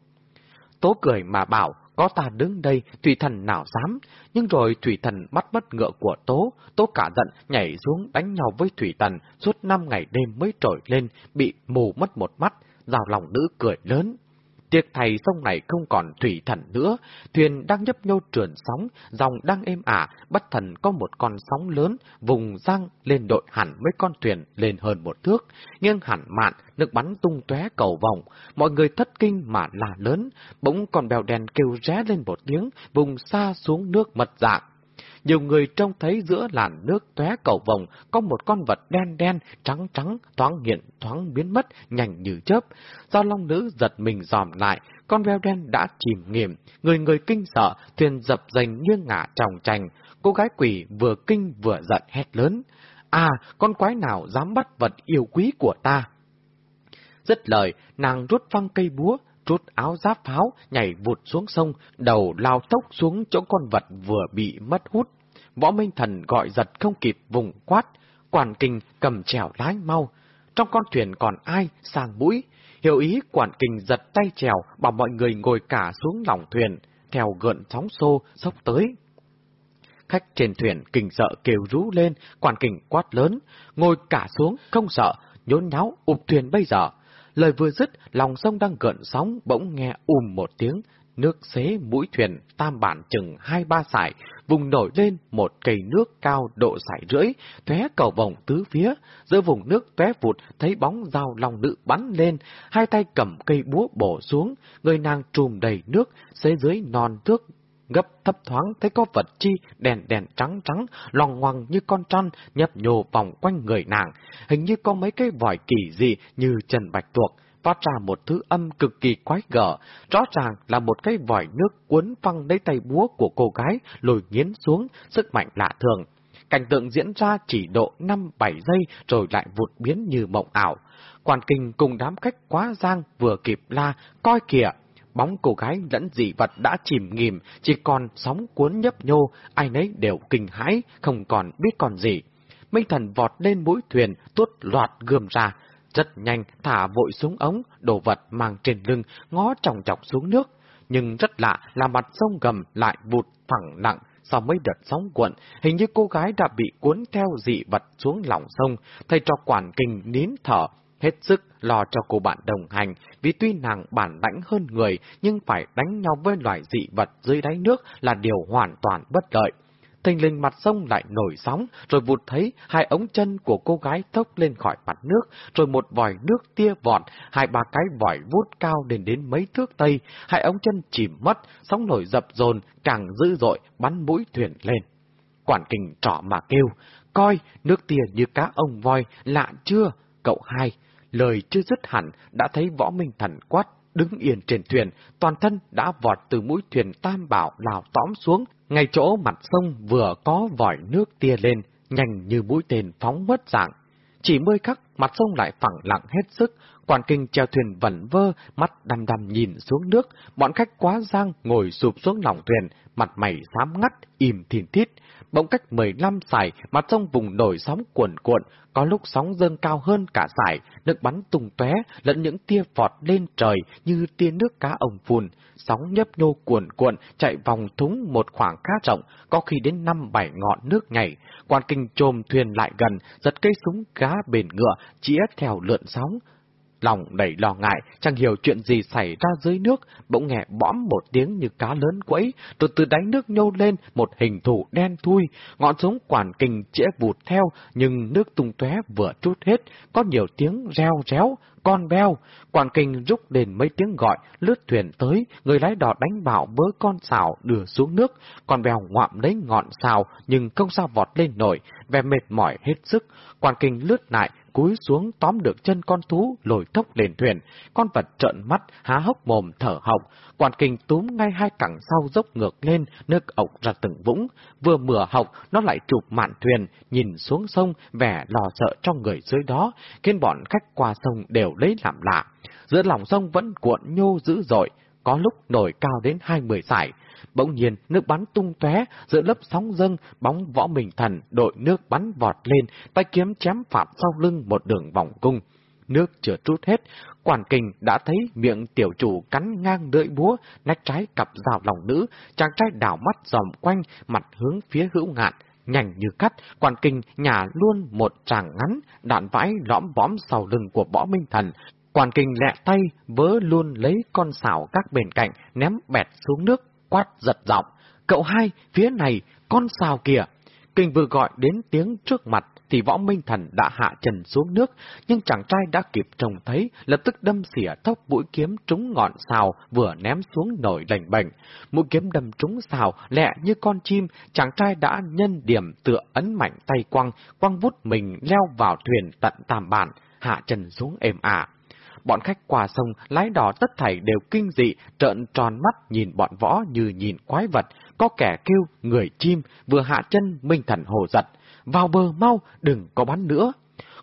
Speaker 1: Tố cười mà bảo, có ta đứng đây, thủy thần nào dám, nhưng rồi thủy thần bắt bất ngựa của Tố, Tố cả giận nhảy xuống đánh nhau với thủy thần, suốt năm ngày đêm mới trổi lên, bị mù mất một mắt, rào lòng nữ cười lớn. Tiếc thầy sông này không còn thủy thần nữa, thuyền đang nhấp nhô trườn sóng, dòng đang êm ả, bất thần có một con sóng lớn, vùng răng lên đội hẳn mấy con thuyền lên hơn một thước, nghiêng hẳn mạn, nước bắn tung tóe cầu vòng, mọi người thất kinh mà là lớn, bỗng còn bèo đèn kêu ré lên một tiếng, vùng xa xuống nước mật dạng nhiều người trông thấy giữa làn nước tóe cầu vồng có một con vật đen đen, trắng trắng, thoáng hiện, thoáng biến mất, nhanh như chớp. Do long nữ giật mình dòm lại, con veo đen đã chìm nghiệm, người người kinh sợ, thuyền dập dành nghiêng ngả tròng trành, cô gái quỷ vừa kinh vừa giận hét lớn. À, con quái nào dám bắt vật yêu quý của ta? Dứt lời, nàng rút phăng cây búa, rút áo giáp pháo, nhảy vụt xuống sông, đầu lao tốc xuống chỗ con vật vừa bị mất hút. Võ Minh Thần gọi giật không kịp vùng quát, quản kinh cầm chèo lái mau. Trong con thuyền còn ai sang mũi, hiểu ý quản kinh giật tay chèo bảo mọi người ngồi cả xuống lòng thuyền, theo gợn sóng xô sốc tới. Khách trên thuyền kinh sợ kêu rú lên, quản kinh quát lớn, ngồi cả xuống không sợ, nhốn nháo ụp thuyền bây giờ. Lời vừa dứt, lòng sông đang gợn sóng, bỗng nghe ùm một tiếng, nước xế mũi thuyền tam bản chừng hai ba sải, vùng nổi lên một cây nước cao độ sải rưỡi, tóe cầu vòng tứ phía, giữa vùng nước tóe vụt thấy bóng dao lòng nữ bắn lên, hai tay cầm cây búa bổ xuống, người nàng trùm đầy nước, xế dưới non thước gấp thấp thoáng thấy có vật chi đèn đèn trắng trắng, loằng ngoằng như con trăn nhấp nhô vòng quanh người nàng, hình như có mấy cái vòi kỳ dị như trần bạch tuộc, phát ra một thứ âm cực kỳ quái gở, rõ ràng là một cái vòi nước cuốn phăng lấy tay búa của cô gái lồi nghiến xuống, sức mạnh lạ thường. Cảnh tượng diễn ra chỉ độ 5-7 giây rồi lại vụt biến như mộng ảo. Quản kinh cùng đám khách quá giang vừa kịp la, coi kìa, bóng cô gái lẫn dị vật đã chìm nghỉm, chỉ còn sóng cuốn nhấp nhô, ai nấy đều kinh hãi, không còn biết còn gì. Minh thần vọt lên mũi thuyền, tuốt loạt gươm ra, rất nhanh thả vội xuống ống, đồ vật mang trên lưng, ngó trọng chọc xuống nước. Nhưng rất lạ là mặt sông gầm lại vụt phẳng nặng, sau mấy đợt sóng cuộn, hình như cô gái đã bị cuốn theo dị vật xuống lòng sông, thầy cho quản kinh nín thở, hết sức lo cho cô bạn đồng hành, vì tuy nàng bản lãnh hơn người, nhưng phải đánh nhau với loài dị vật dưới đáy nước là điều hoàn toàn bất lợi. Thình lình mặt sông lại nổi sóng, rồi vụt thấy hai ống chân của cô gái thốc lên khỏi mặt nước, rồi một vòi nước tia vọt, hai ba cái vòi vút cao đến đến mấy thước tây, hai ống chân chìm mất, sóng nổi dập dồn, càng dữ dội, bắn mũi thuyền lên. Quản kình trỏ mà kêu, coi, nước tia như cá ông voi, lạ chưa, cậu hai, lời chưa dứt hẳn, đã thấy võ minh thần quát, đứng yên trên thuyền, toàn thân đã vọt từ mũi thuyền tam bảo lào tõm xuống, ngay chỗ mặt sông vừa có vòi nước tia lên, nhanh như mũi tên phóng mất dạng. chỉ mươi khắc mặt sông lại phẳng lặng hết sức, Quản kinh treo thuyền vẩn vơ, mắt đăm đăm nhìn xuống nước, bọn khách quá giang ngồi sụp xuống lòng thuyền, mặt mày xám ngắt, im thìn thít. Bỗng cách 15 sải, mặt sông vùng nổi sóng cuộn cuộn, có lúc sóng dâng cao hơn cả sải, nước bắn tung tóe lẫn những tia phọt lên trời như tia nước cá ông phun. Sóng nhấp nhô cuộn cuộn, chạy vòng thúng một khoảng khá rộng, có khi đến năm bảy ngọn nước nhảy. Quan kinh trồm thuyền lại gần, giật cây súng cá bền ngựa, chĩa theo lượn sóng. Lòng đầy lo ngại, chẳng hiểu chuyện gì xảy ra dưới nước, bỗng nghe bõm một tiếng như cá lớn quẫy, rồi từ đáy nước nhô lên một hình thủ đen thui, ngọn súng quản kình chĩa vụt theo, nhưng nước tung tóe vừa chút hết, có nhiều tiếng reo réo, con beo. Quản kình rúc đền mấy tiếng gọi, lướt thuyền tới, người lái đò đánh bảo bớ con xào đưa xuống nước, con beo ngoạm lấy ngọn xào nhưng không sao vọt lên nổi, vẻ mệt mỏi hết sức. Quản kình lướt lại, cúi xuống tóm được chân con thú lồi thốc lên thuyền, con vật trợn mắt, há hốc mồm thở họng, quản kinh túm ngay hai cẳng sau dốc ngược lên, nước ộc ra từng vũng, vừa mửa học, nó lại chụp mạn thuyền, nhìn xuống sông, vẻ lo sợ trong người dưới đó, khiến bọn khách qua sông đều lấy làm lạ. Giữa lòng sông vẫn cuộn nhô dữ dội, có lúc nổi cao đến hai mươi sải, Bỗng nhiên, nước bắn tung tóe giữa lớp sóng dâng, bóng võ mình thần đội nước bắn vọt lên, tay kiếm chém phạt sau lưng một đường vòng cung. Nước chưa trút hết, quản kình đã thấy miệng tiểu chủ cắn ngang lưỡi búa, nách trái cặp rào lòng nữ, chàng trai đảo mắt dòm quanh, mặt hướng phía hữu ngạn. Nhanh như cắt, quản kinh nhả luôn một tràng ngắn, đạn vãi lõm võm sau lưng của võ minh thần, Quản kinh lẹ tay, vớ luôn lấy con xảo các bên cạnh, ném bẹt xuống nước, quát giật giọng. Cậu hai, phía này, con xào kìa. Kinh vừa gọi đến tiếng trước mặt, thì võ minh thần đã hạ trần xuống nước, nhưng chàng trai đã kịp trông thấy, lập tức đâm xỉa thốc mũi kiếm trúng ngọn xào, vừa ném xuống nổi lành bệnh. Mũi kiếm đâm trúng xào, lẹ như con chim, chàng trai đã nhân điểm tựa ấn mạnh tay quăng, quăng vút mình leo vào thuyền tận tam bản, hạ trần xuống êm ả bọn khách qua sông, lái đò tất thảy đều kinh dị, trợn tròn mắt nhìn bọn võ như nhìn quái vật, có kẻ kêu người chim, vừa hạ chân minh thần hồ giật. Vào bờ mau, đừng có bắn nữa.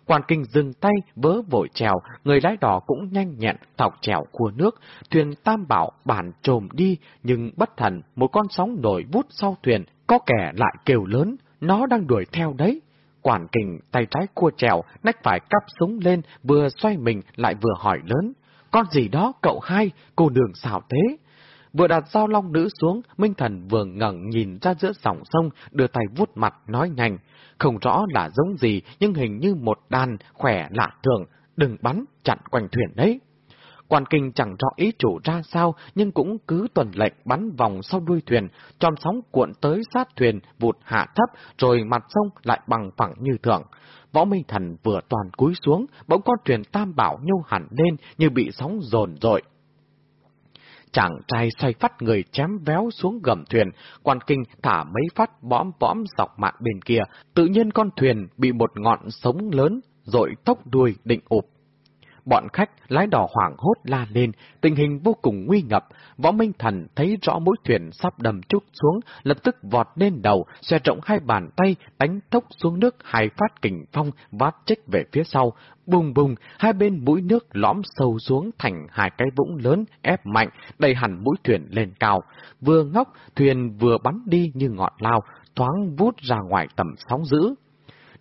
Speaker 1: Quan kinh dừng tay, vớ vội trèo, người lái đò cũng nhanh nhẹn, thọc trèo cua nước, thuyền tam bảo bản trồm đi, nhưng bất thần, một con sóng nổi vút sau thuyền, có kẻ lại kêu lớn, nó đang đuổi theo đấy. Quản kình tay trái cua trèo, nách phải cắp súng lên, vừa xoay mình lại vừa hỏi lớn. Con gì đó cậu hai, cô đường xảo thế? Vừa đặt dao long nữ xuống, Minh Thần vừa ngẩng nhìn ra giữa dòng sông, đưa tay vuốt mặt, nói nhanh. Không rõ là giống gì, nhưng hình như một đàn, khỏe lạ thường. Đừng bắn, chặn quanh thuyền đấy. Quan kinh chẳng rõ ý chủ ra sao, nhưng cũng cứ tuần lệnh bắn vòng sau đuôi thuyền, tròn sóng cuộn tới sát thuyền, vụt hạ thấp, rồi mặt sông lại bằng phẳng như thường. Võ Minh Thần vừa toàn cúi xuống, bỗng con thuyền tam bảo nhô hẳn lên như bị sóng dồn dội. Chàng trai xoay phát người chém véo xuống gầm thuyền, quan kinh thả mấy phát bõm bõm dọc mạng bên kia, tự nhiên con thuyền bị một ngọn sống lớn, dội tốc đuôi định ụp Bọn khách lái đò hoảng hốt la lên, tình hình vô cùng nguy ngập. Võ Minh Thần thấy rõ mũi thuyền sắp đầm trúc xuống, lập tức vọt lên đầu, xe rộng hai bàn tay, đánh tốc xuống nước hai phát kình phong, vát chích về phía sau. Bùng bùng, hai bên mũi nước lõm sâu xuống thành hai cái vũng lớn, ép mạnh, đẩy hẳn mũi thuyền lên cao. Vừa ngóc, thuyền vừa bắn đi như ngọn lao, thoáng vút ra ngoài tầm sóng dữ.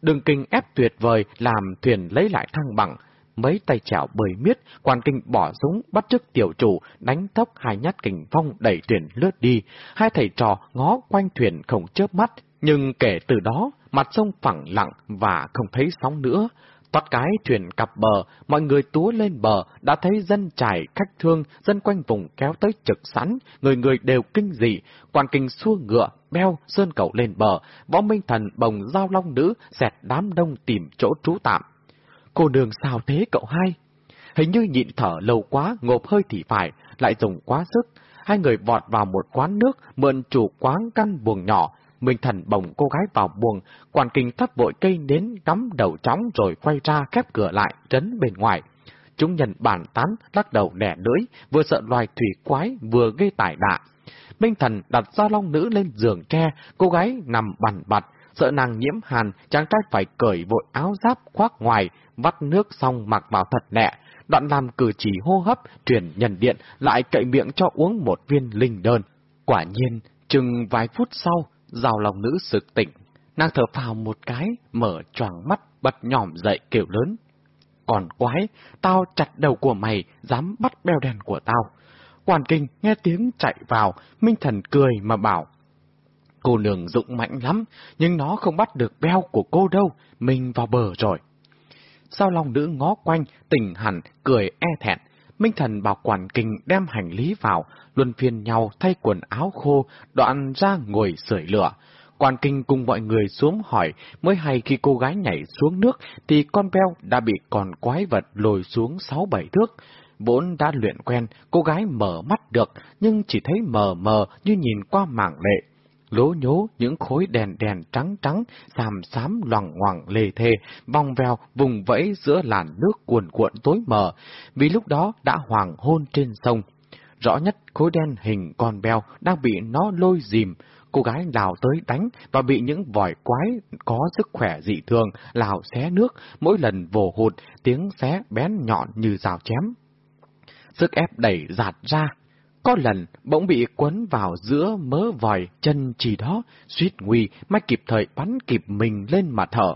Speaker 1: Đường kinh ép tuyệt vời làm thuyền lấy lại thăng bằng, mấy tay chảo bời miết, quan kinh bỏ súng bắt chức tiểu chủ, đánh tốc hai nhát kình phong đẩy thuyền lướt đi. Hai thầy trò ngó quanh thuyền không chớp mắt, nhưng kể từ đó, mặt sông phẳng lặng và không thấy sóng nữa. Toát cái thuyền cặp bờ, mọi người túa lên bờ, đã thấy dân trải, khách thương, dân quanh vùng kéo tới trực sẵn, người người đều kinh dị, quan kinh xua ngựa, beo, sơn cầu lên bờ, võ minh thần bồng giao long nữ, xẹt đám đông tìm chỗ trú tạm. Cô nương sao thế cậu hai? Hình như nhịn thở lâu quá, ngộp hơi thì phải, lại dùng quá sức. Hai người vọt vào một quán nước, mượn chủ quán căn buồng nhỏ. Minh thần bồng cô gái vào buồng, quản kinh thắp vội cây nến cắm đầu chóng rồi quay ra khép cửa lại, trấn bên ngoài. Chúng nhận bản tán, lắc đầu đẻ lưỡi, vừa sợ loài thủy quái, vừa gây tải đạ. Minh thần đặt giao long nữ lên giường tre, cô gái nằm bằn bặt, sợ nàng nhiễm hàn, chàng trai phải cởi vội áo giáp khoác ngoài, vắt nước xong mặc vào thật nhẹ. đoạn làm cử chỉ hô hấp, truyền nhân điện, lại cậy miệng cho uống một viên linh đơn. Quả nhiên, chừng vài phút sau, rào lòng nữ sực tỉnh, nàng thở phào một cái, mở choàng mắt, bật nhỏm dậy kiểu lớn. Còn quái, tao chặt đầu của mày, dám bắt beo đèn của tao. Quản kinh nghe tiếng chạy vào, Minh Thần cười mà bảo. Cô nương dụng mạnh lắm, nhưng nó không bắt được beo của cô đâu, mình vào bờ rồi. Sao lòng nữ ngó quanh, tỉnh hẳn, cười e thẹn. Minh Thần bảo quản kinh đem hành lý vào, luân phiên nhau thay quần áo khô, đoạn ra ngồi sưởi lửa. Quan kinh cùng mọi người xuống hỏi, mới hay khi cô gái nhảy xuống nước thì con beo đã bị con quái vật lồi xuống sáu bảy thước. Vốn đã luyện quen, cô gái mở mắt được, nhưng chỉ thấy mờ mờ như nhìn qua mảng lệ. Lố nhố những khối đèn đèn trắng trắng, xàm xám loằng ngoằng lề thề, vòng vèo vùng vẫy giữa làn nước cuồn cuộn tối mờ, vì lúc đó đã hoàng hôn trên sông. Rõ nhất khối đen hình con beo đang bị nó lôi dìm, cô gái lào tới đánh và bị những vòi quái có sức khỏe dị thường lào xé nước, mỗi lần vồ hụt, tiếng xé bén nhọn như rào chém. Sức ép đẩy giạt ra, có lần bỗng bị quấn vào giữa mớ vòi chân chỉ đó, suýt nguy mới kịp thời bắn kịp mình lên mà thở.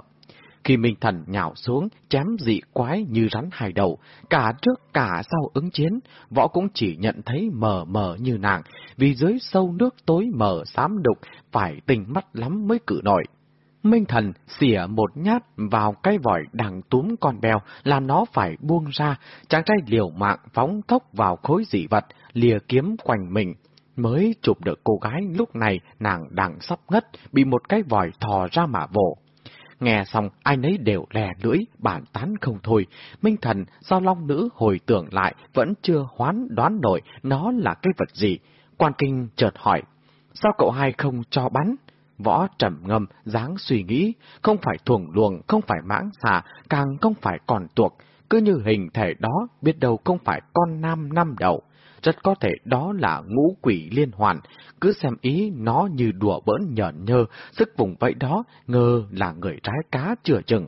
Speaker 1: Khi Minh Thần nhào xuống, chém dị quái như rắn hai đầu, cả trước cả sau ứng chiến, võ cũng chỉ nhận thấy mờ mờ như nàng, vì dưới sâu nước tối mờ xám đục, phải tình mắt lắm mới cử nổi. Minh Thần xỉa một nhát vào cái vòi đang túm con beo, làm nó phải buông ra, chàng trai liều mạng phóng tốc vào khối dị vật, lìa kiếm quanh mình. Mới chụp được cô gái lúc này nàng đang sắp ngất, bị một cái vòi thò ra mà vỗ. Nghe xong, ai nấy đều lè lưỡi, bản tán không thôi. Minh thần, do long nữ hồi tưởng lại, vẫn chưa hoán đoán nổi nó là cái vật gì. Quan kinh chợt hỏi, sao cậu hai không cho bắn? Võ trầm ngâm, dáng suy nghĩ, không phải thuồng luồng, không phải mãng xà, càng không phải còn tuộc. Cứ như hình thể đó, biết đâu không phải con nam năm đầu rất có thể đó là ngũ quỷ liên hoàn, cứ xem ý nó như đùa bỡn nhởn nhơ, sức vùng vẫy đó, ngờ là người trái cá chừa chừng.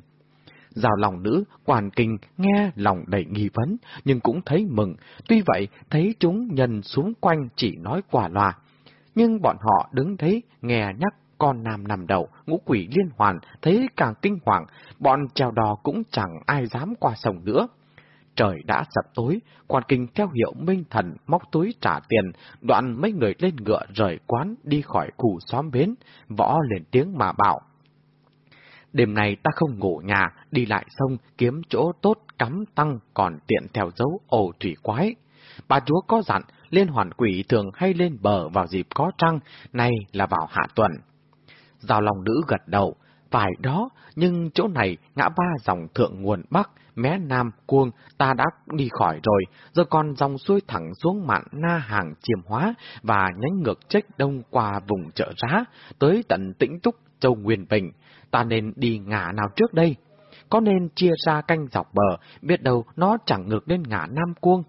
Speaker 1: Giao lòng nữ, quản kinh, nghe lòng đầy nghi vấn, nhưng cũng thấy mừng, tuy vậy thấy chúng nhân xuống quanh chỉ nói quả loa. Nhưng bọn họ đứng thấy, nghe nhắc con nam nằm đầu, ngũ quỷ liên hoàn, thấy càng kinh hoàng, bọn trèo đò cũng chẳng ai dám qua sông nữa. Trời đã sập tối, quan kinh theo hiệu minh thần móc túi trả tiền, đoạn mấy người lên ngựa rời quán đi khỏi khu xóm bến, võ lên tiếng mà bảo. Đêm này ta không ngủ nhà, đi lại sông kiếm chỗ tốt cắm tăng còn tiện theo dấu ổ thủy quái. Bà chúa có dặn, liên hoàn quỷ thường hay lên bờ vào dịp có trăng, nay là vào hạ tuần. Giao lòng nữ gật đầu, phải đó, nhưng chỗ này ngã ba dòng thượng nguồn Bắc, mé Nam, Cuông, ta đã đi khỏi rồi, giờ còn dòng xuôi thẳng xuống mạn Na Hàng Chiêm Hóa và nhánh ngược trách đông qua vùng chợ rá, tới tận tĩnh túc châu Nguyên Bình. Ta nên đi ngả nào trước đây? Có nên chia ra canh dọc bờ, biết đâu nó chẳng ngược lên ngã Nam Cuông.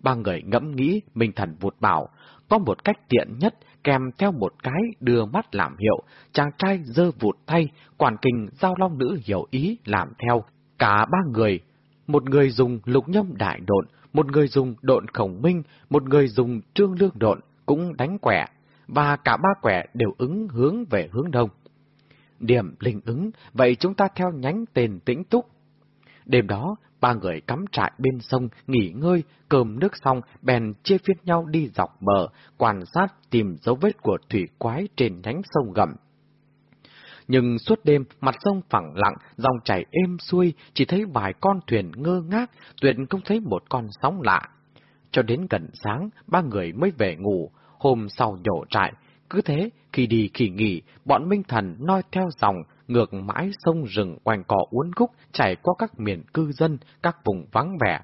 Speaker 1: Ba người ngẫm nghĩ, Minh Thần vụt bảo, có một cách tiện nhất kèm theo một cái đưa mắt làm hiệu, chàng trai dơ vụt tay, quản kình giao long nữ hiểu ý làm theo. Cả ba người, một người dùng lục nhâm đại độn, một người dùng độn khổng minh, một người dùng trương lương độn, cũng đánh quẻ, và cả ba quẻ đều ứng hướng về hướng đông. Điểm linh ứng, vậy chúng ta theo nhánh tên tĩnh túc. Đêm đó, ba người cắm trại bên sông, nghỉ ngơi, cơm nước xong, bèn chia phiên nhau đi dọc bờ, quan sát tìm dấu vết của thủy quái trên nhánh sông gầm. Nhưng suốt đêm, mặt sông phẳng lặng, dòng chảy êm xuôi, chỉ thấy vài con thuyền ngơ ngác, tuyệt không thấy một con sóng lạ. Cho đến gần sáng, ba người mới về ngủ, hôm sau nhổ trại. Cứ thế, khi đi khi nghỉ, bọn Minh Thần noi theo dòng, ngược mãi sông rừng quanh cỏ uốn khúc chảy qua các miền cư dân, các vùng vắng vẻ.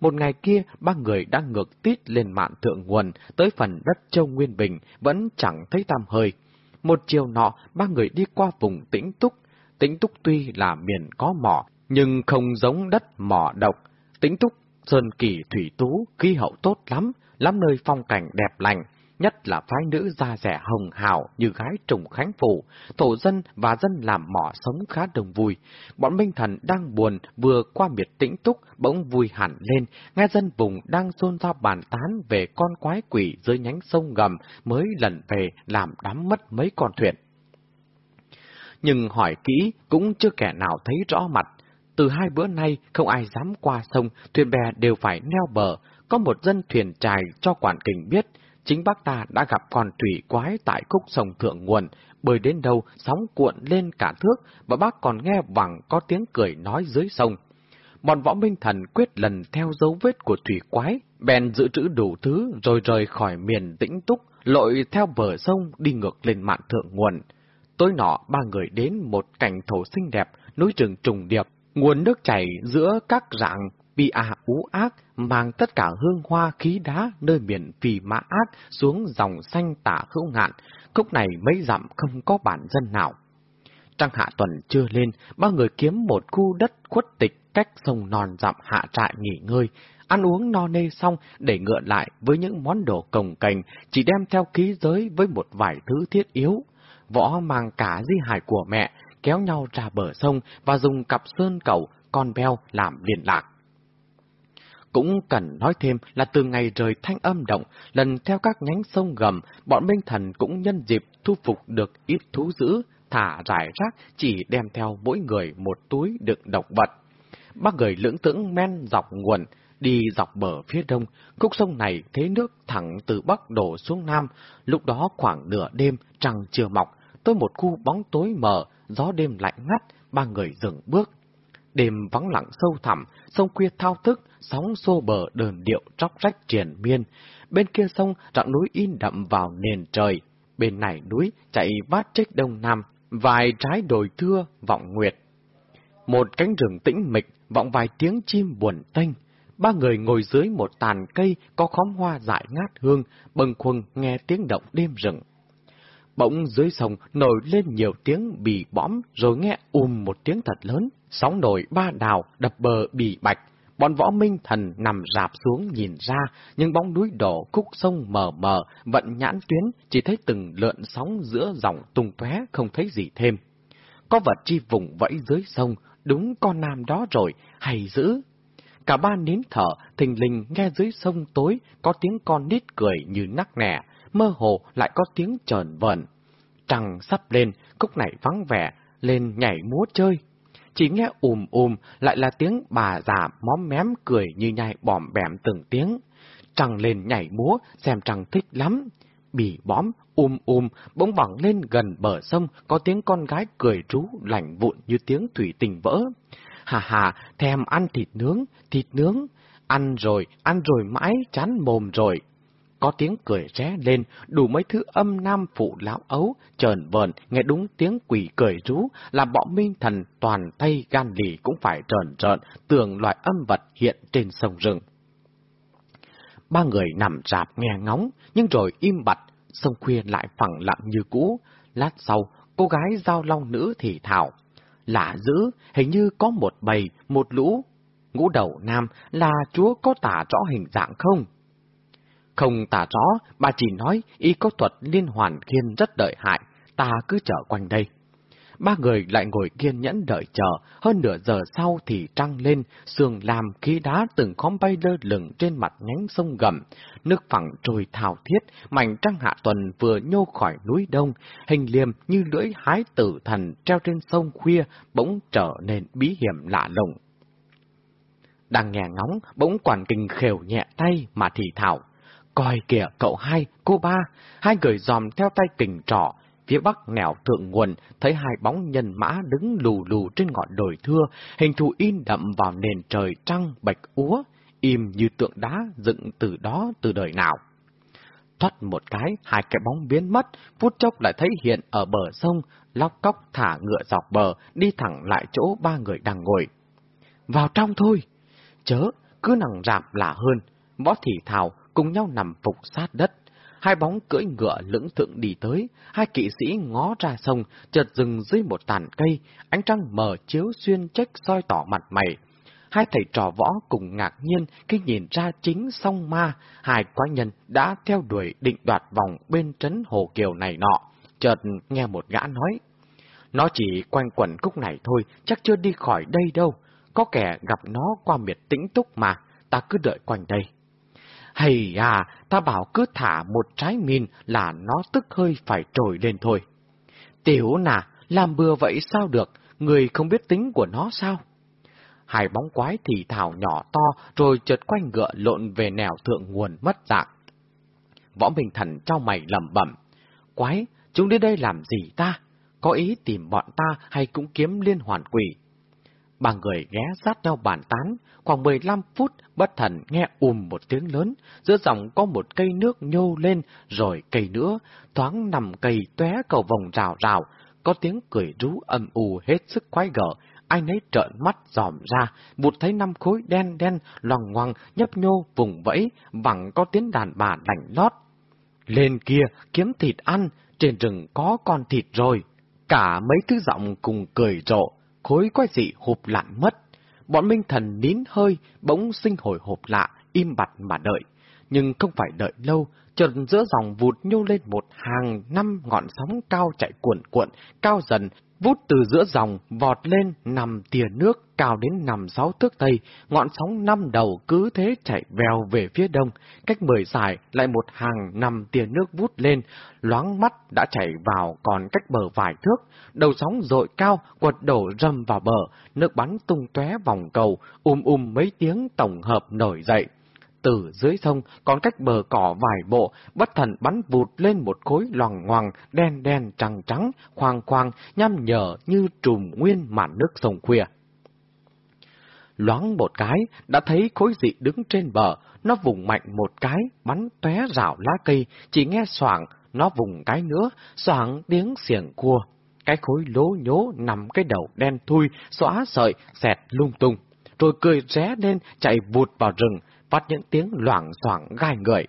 Speaker 1: Một ngày kia, ba người đang ngược tít lên mạn thượng nguồn, tới phần đất châu Nguyên Bình, vẫn chẳng thấy tam hơi. Một chiều nọ, ba người đi qua vùng tĩnh túc. Tĩnh túc tuy là miền có mỏ, nhưng không giống đất mỏ độc. Tĩnh túc, sơn kỳ thủy tú, khí hậu tốt lắm, lắm nơi phong cảnh đẹp lành nhất là phái nữ da rẻ hồng hào như gái trùng khánh phủ, thổ dân và dân làm mỏ sống khá đồng vui. Bọn Minh Thần đang buồn, vừa qua miệt tĩnh túc, bỗng vui hẳn lên, nghe dân vùng đang xôn xao bàn tán về con quái quỷ dưới nhánh sông ngầm mới lần về làm đám mất mấy con thuyền. Nhưng hỏi kỹ cũng chưa kẻ nào thấy rõ mặt, từ hai bữa nay không ai dám qua sông, thuyền bè đều phải neo bờ. Có một dân thuyền trài cho quản kình biết, chính bác ta đã gặp con thủy quái tại khúc sông thượng nguồn, bơi đến đâu sóng cuộn lên cả thước, và bác còn nghe vẳng có tiếng cười nói dưới sông. Bọn võ minh thần quyết lần theo dấu vết của thủy quái, bèn giữ trữ đủ thứ rồi rời khỏi miền tĩnh túc, lội theo bờ sông đi ngược lên mạn thượng nguồn. Tối nọ ba người đến một cảnh thổ xinh đẹp, núi rừng trùng điệp, Nguồn nước chảy giữa các bị ả à ú ác mang tất cả hương hoa khí đá nơi miền phì mã ác xuống dòng xanh tả hữu ngạn, khúc này mấy dặm không có bản dân nào. Trăng hạ tuần chưa lên, ba người kiếm một khu đất khuất tịch cách sông non dặm hạ trại nghỉ ngơi, ăn uống no nê xong để ngựa lại với những món đồ cồng cành, chỉ đem theo ký giới với một vài thứ thiết yếu. Võ mang cả di hài của mẹ, kéo nhau ra bờ sông và dùng cặp sơn cầu, con beo làm liên lạc. Cũng cần nói thêm là từ ngày rời thanh âm động, lần theo các nhánh sông gầm, bọn Minh Thần cũng nhân dịp thu phục được ít thú dữ, thả rải rác chỉ đem theo mỗi người một túi đựng động vật. Ba người lưỡng tưởng men dọc nguồn, đi dọc bờ phía đông, khúc sông này thế nước thẳng từ bắc đổ xuống nam, lúc đó khoảng nửa đêm trăng chưa mọc, tới một khu bóng tối mờ, gió đêm lạnh ngắt, ba người dừng bước. Đêm vắng lặng sâu thẳm, sông khuya thao thức, sóng xô bờ đờn điệu tróc rách triền miên. Bên kia sông, rặng núi in đậm vào nền trời. Bên này núi chạy vát trách đông nam, vài trái đồi thưa vọng nguyệt. Một cánh rừng tĩnh mịch, vọng vài tiếng chim buồn tênh. Ba người ngồi dưới một tàn cây có khóm hoa dại ngát hương, bâng khuâng nghe tiếng động đêm rừng. Bỗng dưới sông nổi lên nhiều tiếng bì bõm rồi nghe ùm một tiếng thật lớn, sóng nổi ba đào đập bờ bì bạch. Bọn võ minh thần nằm rạp xuống nhìn ra, nhưng bóng núi đổ khúc sông mờ mờ, vận nhãn tuyến, chỉ thấy từng lượn sóng giữa dòng tung tóe không thấy gì thêm. Có vật chi vùng vẫy dưới sông, đúng con nam đó rồi, hay dữ. Cả ba nín thở, thình lình nghe dưới sông tối, có tiếng con nít cười như nắc nẻ, mơ hồ lại có tiếng trờn vờn. Trăng sắp lên, cúc này vắng vẻ, lên nhảy múa chơi. Chỉ nghe ùm ùm lại là tiếng bà già móm mém cười như nhai bòm bẻm từng tiếng. Trăng lên nhảy múa, xem trăng thích lắm. Bì bóm, ùm ùm, bỗng bỏng lên gần bờ sông, có tiếng con gái cười rú, lạnh vụn như tiếng thủy tình vỡ. Hà hà, thèm ăn thịt nướng, thịt nướng. Ăn rồi, ăn rồi mãi, chán mồm rồi, có tiếng cười ré lên, đủ mấy thứ âm nam phụ lão ấu, trờn vờn, nghe đúng tiếng quỷ cười rú, làm bọn minh thần toàn tay gan lì cũng phải trờn trợn, tưởng loại âm vật hiện trên sông rừng. Ba người nằm rạp nghe ngóng, nhưng rồi im bặt, sông khuya lại phẳng lặng như cũ. Lát sau, cô gái giao long nữ thì thảo. Lạ dữ, hình như có một bầy, một lũ. Ngũ đầu nam là chúa có tả rõ hình dạng không? Không tả rõ, bà chỉ nói y có thuật liên hoàn khiên rất đợi hại, ta cứ chờ quanh đây. Ba người lại ngồi kiên nhẫn đợi chờ, hơn nửa giờ sau thì trăng lên, sương làm khí đá từng khóm bay lơ lửng trên mặt nhánh sông gầm. Nước phẳng trôi thảo thiết, mảnh trăng hạ tuần vừa nhô khỏi núi đông, hình liềm như lưỡi hái tử thần treo trên sông khuya, bỗng trở nên bí hiểm lạ lùng. Đang nghe ngóng, bỗng quản kinh khều nhẹ tay mà thì thảo. Coi kìa cậu hai, cô ba, hai người dòm theo tay kình trỏ, phía bắc nẻo thượng nguồn, thấy hai bóng nhân mã đứng lù lù trên ngọn đồi thưa, hình thù in đậm vào nền trời trăng bạch úa, im như tượng đá dựng từ đó từ đời nào. Thoát một cái, hai cái bóng biến mất, phút chốc lại thấy hiện ở bờ sông, lóc cóc thả ngựa dọc bờ, đi thẳng lại chỗ ba người đang ngồi. Vào trong thôi! Chớ, cứ nằng rạp lạ hơn. Võ thị thảo cùng nhau nằm phục sát đất. Hai bóng cưỡi ngựa lững thượng đi tới, hai kỵ sĩ ngó ra sông, chợt dừng dưới một tàn cây, ánh trăng mờ chiếu xuyên trách soi tỏ mặt mày. hai thầy trò võ cùng ngạc nhiên khi nhìn ra chính song ma, hai quái nhân đã theo đuổi định đoạt vòng bên trấn Hồ Kiều này nọ. Chợt nghe một gã nói, nó chỉ quanh quẩn khúc này thôi, chắc chưa đi khỏi đây đâu. Có kẻ gặp nó qua miệt tĩnh túc mà, ta cứ đợi quanh đây. Hay à, ta bảo cứ thả một trái mìn là nó tức hơi phải trồi lên thôi. Tiểu nà, làm bừa vậy sao được, người không biết tính của nó sao? Hai bóng quái thì thảo nhỏ to rồi chợt quanh ngựa lộn về nẻo thượng nguồn mất dạng. Võ Minh Thần trao mày lẩm bẩm. Quái, chúng đến đây làm gì ta? Có ý tìm bọn ta hay cũng kiếm liên hoàn quỷ? Ba người ghé sát nhau bàn tán, khoảng 15 phút bất thần nghe ùm một tiếng lớn, giữa dòng có một cây nước nhô lên, rồi cây nữa, thoáng nằm cây tóe cầu vòng rào rào, có tiếng cười rú âm u hết sức quái gở, ai nấy trợn mắt dòm ra, vụt thấy năm khối đen đen, loằng ngoằng, nhấp nhô, vùng vẫy, vẳng có tiếng đàn bà đảnh lót. Lên kia, kiếm thịt ăn, trên rừng có con thịt rồi. Cả mấy thứ giọng cùng cười rộ, khối quái dị hụp lặn mất. Bọn Minh Thần nín hơi, bỗng sinh hồi hộp lạ, im bặt mà đợi. Nhưng không phải đợi lâu, chợt giữa dòng vụt nhô lên một hàng năm ngọn sóng cao chạy cuộn cuộn, cao dần, vút từ giữa dòng, vọt lên, nằm tìa nước, cao đến nằm sáu thước tây, ngọn sóng năm đầu cứ thế chạy vèo về phía đông, cách mười dài lại một hàng nằm tìa nước vút lên, loáng mắt đã chảy vào còn cách bờ vài thước, đầu sóng dội cao, quật đổ râm vào bờ, nước bắn tung tóe vòng cầu, um um mấy tiếng tổng hợp nổi dậy từ dưới sông, còn cách bờ cỏ vài bộ, bất thần bắn vụt lên một khối loằng ngoằng, đen đen trắng trắng, khoang khoang, nhăm nhở như trùm nguyên màn nước sông khuya. Loáng một cái, đã thấy khối dị đứng trên bờ, nó vùng mạnh một cái, bắn tóe rào lá cây, chỉ nghe soảng, nó vùng cái nữa, soảng tiếng xiềng cua. Cái khối lố nhố nằm cái đầu đen thui, xóa sợi, xẹt lung tung. Rồi cười ré lên, chạy vụt vào rừng, phát những tiếng loảng xoảng gai người.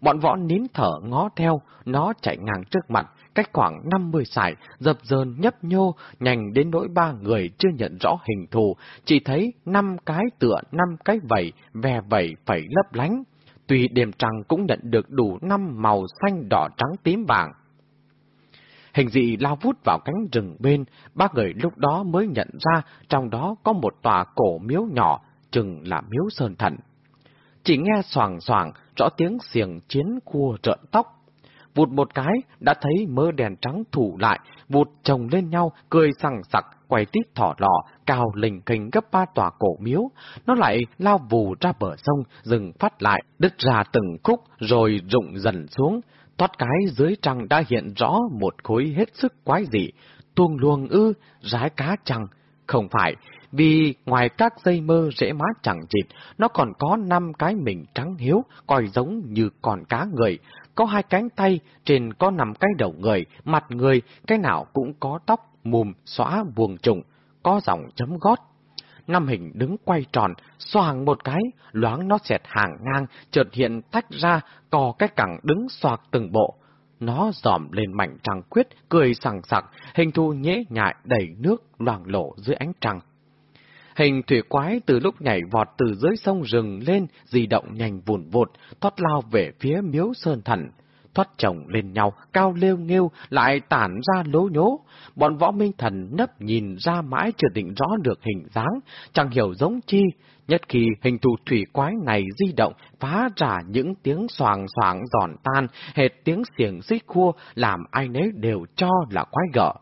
Speaker 1: Bọn võ nín thở ngó theo, nó chạy ngang trước mặt, cách khoảng 50 sải, dập dờn nhấp nhô, nhanh đến nỗi ba người chưa nhận rõ hình thù, chỉ thấy năm cái tựa năm cái vẩy, ve vẩy phẩy lấp lánh. Tuy đêm trăng cũng nhận được đủ năm màu xanh đỏ trắng tím vàng. Hình dị lao vút vào cánh rừng bên, ba người lúc đó mới nhận ra trong đó có một tòa cổ miếu nhỏ, chừng là miếu sơn thần. Chỉ nghe soảng soảng, rõ tiếng xiềng chiến cua trợn tóc. Vụt một cái, đã thấy mơ đèn trắng thủ lại, vụt chồng lên nhau, cười sằng sặc, quay tít thỏ lò, cao lình kình gấp ba tòa cổ miếu. Nó lại lao vù ra bờ sông, dừng phát lại, đứt ra từng khúc, rồi rụng dần xuống. Thoát cái dưới trăng đã hiện rõ một khối hết sức quái dị, tuông luồng ư, rái cá trăng. Không phải, vì ngoài các dây mơ rễ má chẳng chịt, nó còn có năm cái mình trắng hiếu, coi giống như con cá người, có hai cánh tay, trên có năm cái đầu người, mặt người, cái nào cũng có tóc, mùm, xóa, buồng trùng, có dòng chấm gót. Năm hình đứng quay tròn, xoàng một cái, loáng nó xẹt hàng ngang, chợt hiện tách ra, cò cái cẳng đứng xoạc từng bộ. Nó dòm lên mảnh trăng quyết, cười sảng sặc, hình thù nhễ nhại đầy nước loàng lộ dưới ánh trăng. Hình thủy quái từ lúc nhảy vọt từ dưới sông rừng lên, di động nhanh vùn vụt, thoát lao về phía miếu sơn thần. Thoát chồng lên nhau, cao lêu nghêu, lại tản ra lố nhố. Bọn võ minh thần nấp nhìn ra mãi chưa định rõ được hình dáng, chẳng hiểu giống chi. Nhất khi hình thù thủy quái này di động, phá ra những tiếng soàng soảng giòn tan, hệt tiếng xiềng xích khua, làm ai nấy đều cho là quái gở.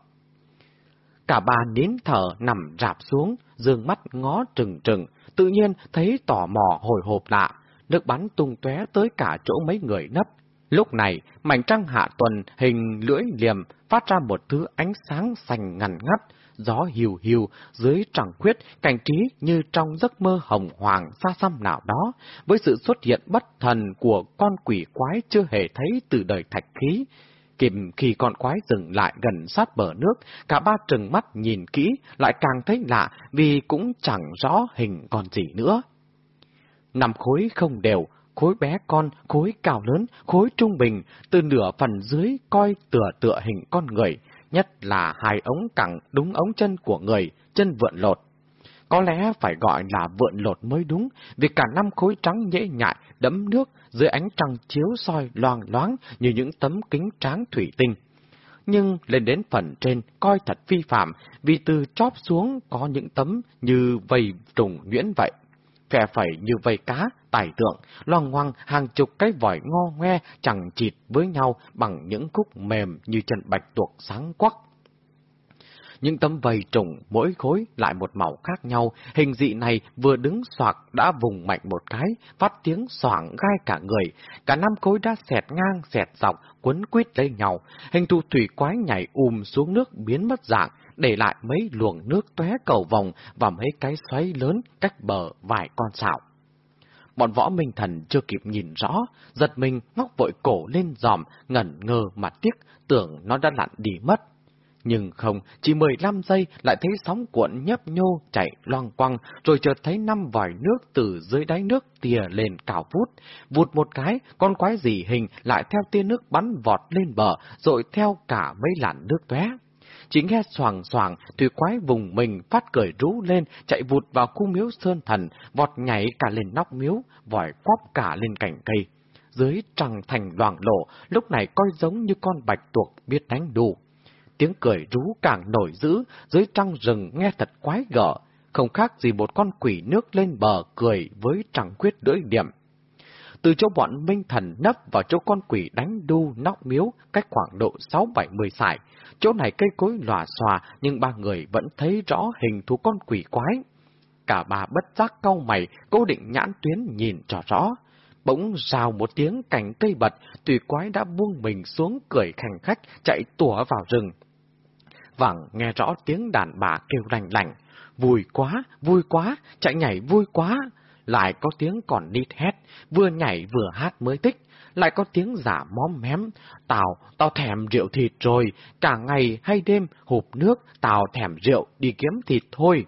Speaker 1: Cả ba nín thở nằm rạp xuống, dương mắt ngó trừng trừng, tự nhiên thấy tò mò hồi hộp lạ, nước bắn tung tóe tới cả chỗ mấy người nấp. Lúc này, mảnh trăng hạ tuần hình lưỡi liềm phát ra một thứ ánh sáng xanh ngằn ngắt, gió hiu hiu dưới trăng khuyết, cảnh trí như trong giấc mơ hồng hoàng xa xăm nào đó, với sự xuất hiện bất thần của con quỷ quái chưa hề thấy từ đời thạch khí, Kịp khi con quái dừng lại gần sát bờ nước, cả ba trừng mắt nhìn kỹ, lại càng thấy lạ vì cũng chẳng rõ hình còn gì nữa. Nằm khối không đều, khối bé con, khối cao lớn, khối trung bình, từ nửa phần dưới coi tựa tựa hình con người, nhất là hai ống cẳng đúng ống chân của người, chân vượn lột có lẽ phải gọi là vượn lột mới đúng, vì cả năm khối trắng nhễ nhại, đẫm nước, dưới ánh trăng chiếu soi loang loáng như những tấm kính tráng thủy tinh. Nhưng lên đến phần trên coi thật vi phạm, vì từ chóp xuống có những tấm như vầy trùng nhuyễn vậy. Phè phẩy như vầy cá, tài tượng, loang ngoăng hàng chục cái vòi ngo ngoe chẳng chịt với nhau bằng những khúc mềm như chân bạch tuộc sáng quắc. Những tấm vầy trùng mỗi khối lại một màu khác nhau, hình dị này vừa đứng soạc đã vùng mạnh một cái, phát tiếng soảng gai cả người. Cả năm khối đã xẹt ngang, xẹt dọc, quấn quýt lấy nhau. Hình thù thủy quái nhảy ùm xuống nước biến mất dạng, để lại mấy luồng nước tóe cầu vòng và mấy cái xoáy lớn cách bờ vài con sạo. Bọn võ minh thần chưa kịp nhìn rõ, giật mình ngóc vội cổ lên giòm, ngẩn ngơ mà tiếc, tưởng nó đã lặn đi mất. Nhưng không, chỉ 15 giây lại thấy sóng cuộn nhấp nhô chạy loang quăng, rồi chợt thấy năm vòi nước từ dưới đáy nước tìa lên cào vút. Vụt một cái, con quái dị hình lại theo tia nước bắn vọt lên bờ, rồi theo cả mấy làn nước tóe. Chỉ nghe xoàng xoàng, thủy quái vùng mình phát cười rú lên, chạy vụt vào khu miếu sơn thần, vọt nhảy cả lên nóc miếu, vòi quắp cả lên cành cây. Dưới trăng thành loảng lộ, lúc này coi giống như con bạch tuộc biết đánh đủ tiếng cười rú càng nổi dữ, dưới trăng rừng nghe thật quái gở, không khác gì một con quỷ nước lên bờ cười với trăng quyết lưỡi điểm. Từ chỗ bọn minh thần nấp vào chỗ con quỷ đánh đu nóc miếu cách khoảng độ 6-70 sải, chỗ này cây cối lòa xòa nhưng ba người vẫn thấy rõ hình thú con quỷ quái. Cả bà bất giác cau mày, cố định nhãn tuyến nhìn cho rõ. Bỗng rào một tiếng cành cây bật, tùy quái đã buông mình xuống cười khành khách, chạy tủa vào rừng vẳng nghe rõ tiếng đàn bà kêu lành lành. Vui quá, vui quá, chạy nhảy vui quá. Lại có tiếng còn nít hét, vừa nhảy vừa hát mới thích. Lại có tiếng giả móm mém. Tào, tao thèm rượu thịt rồi, cả ngày hay đêm hụp nước, tao thèm rượu, đi kiếm thịt thôi.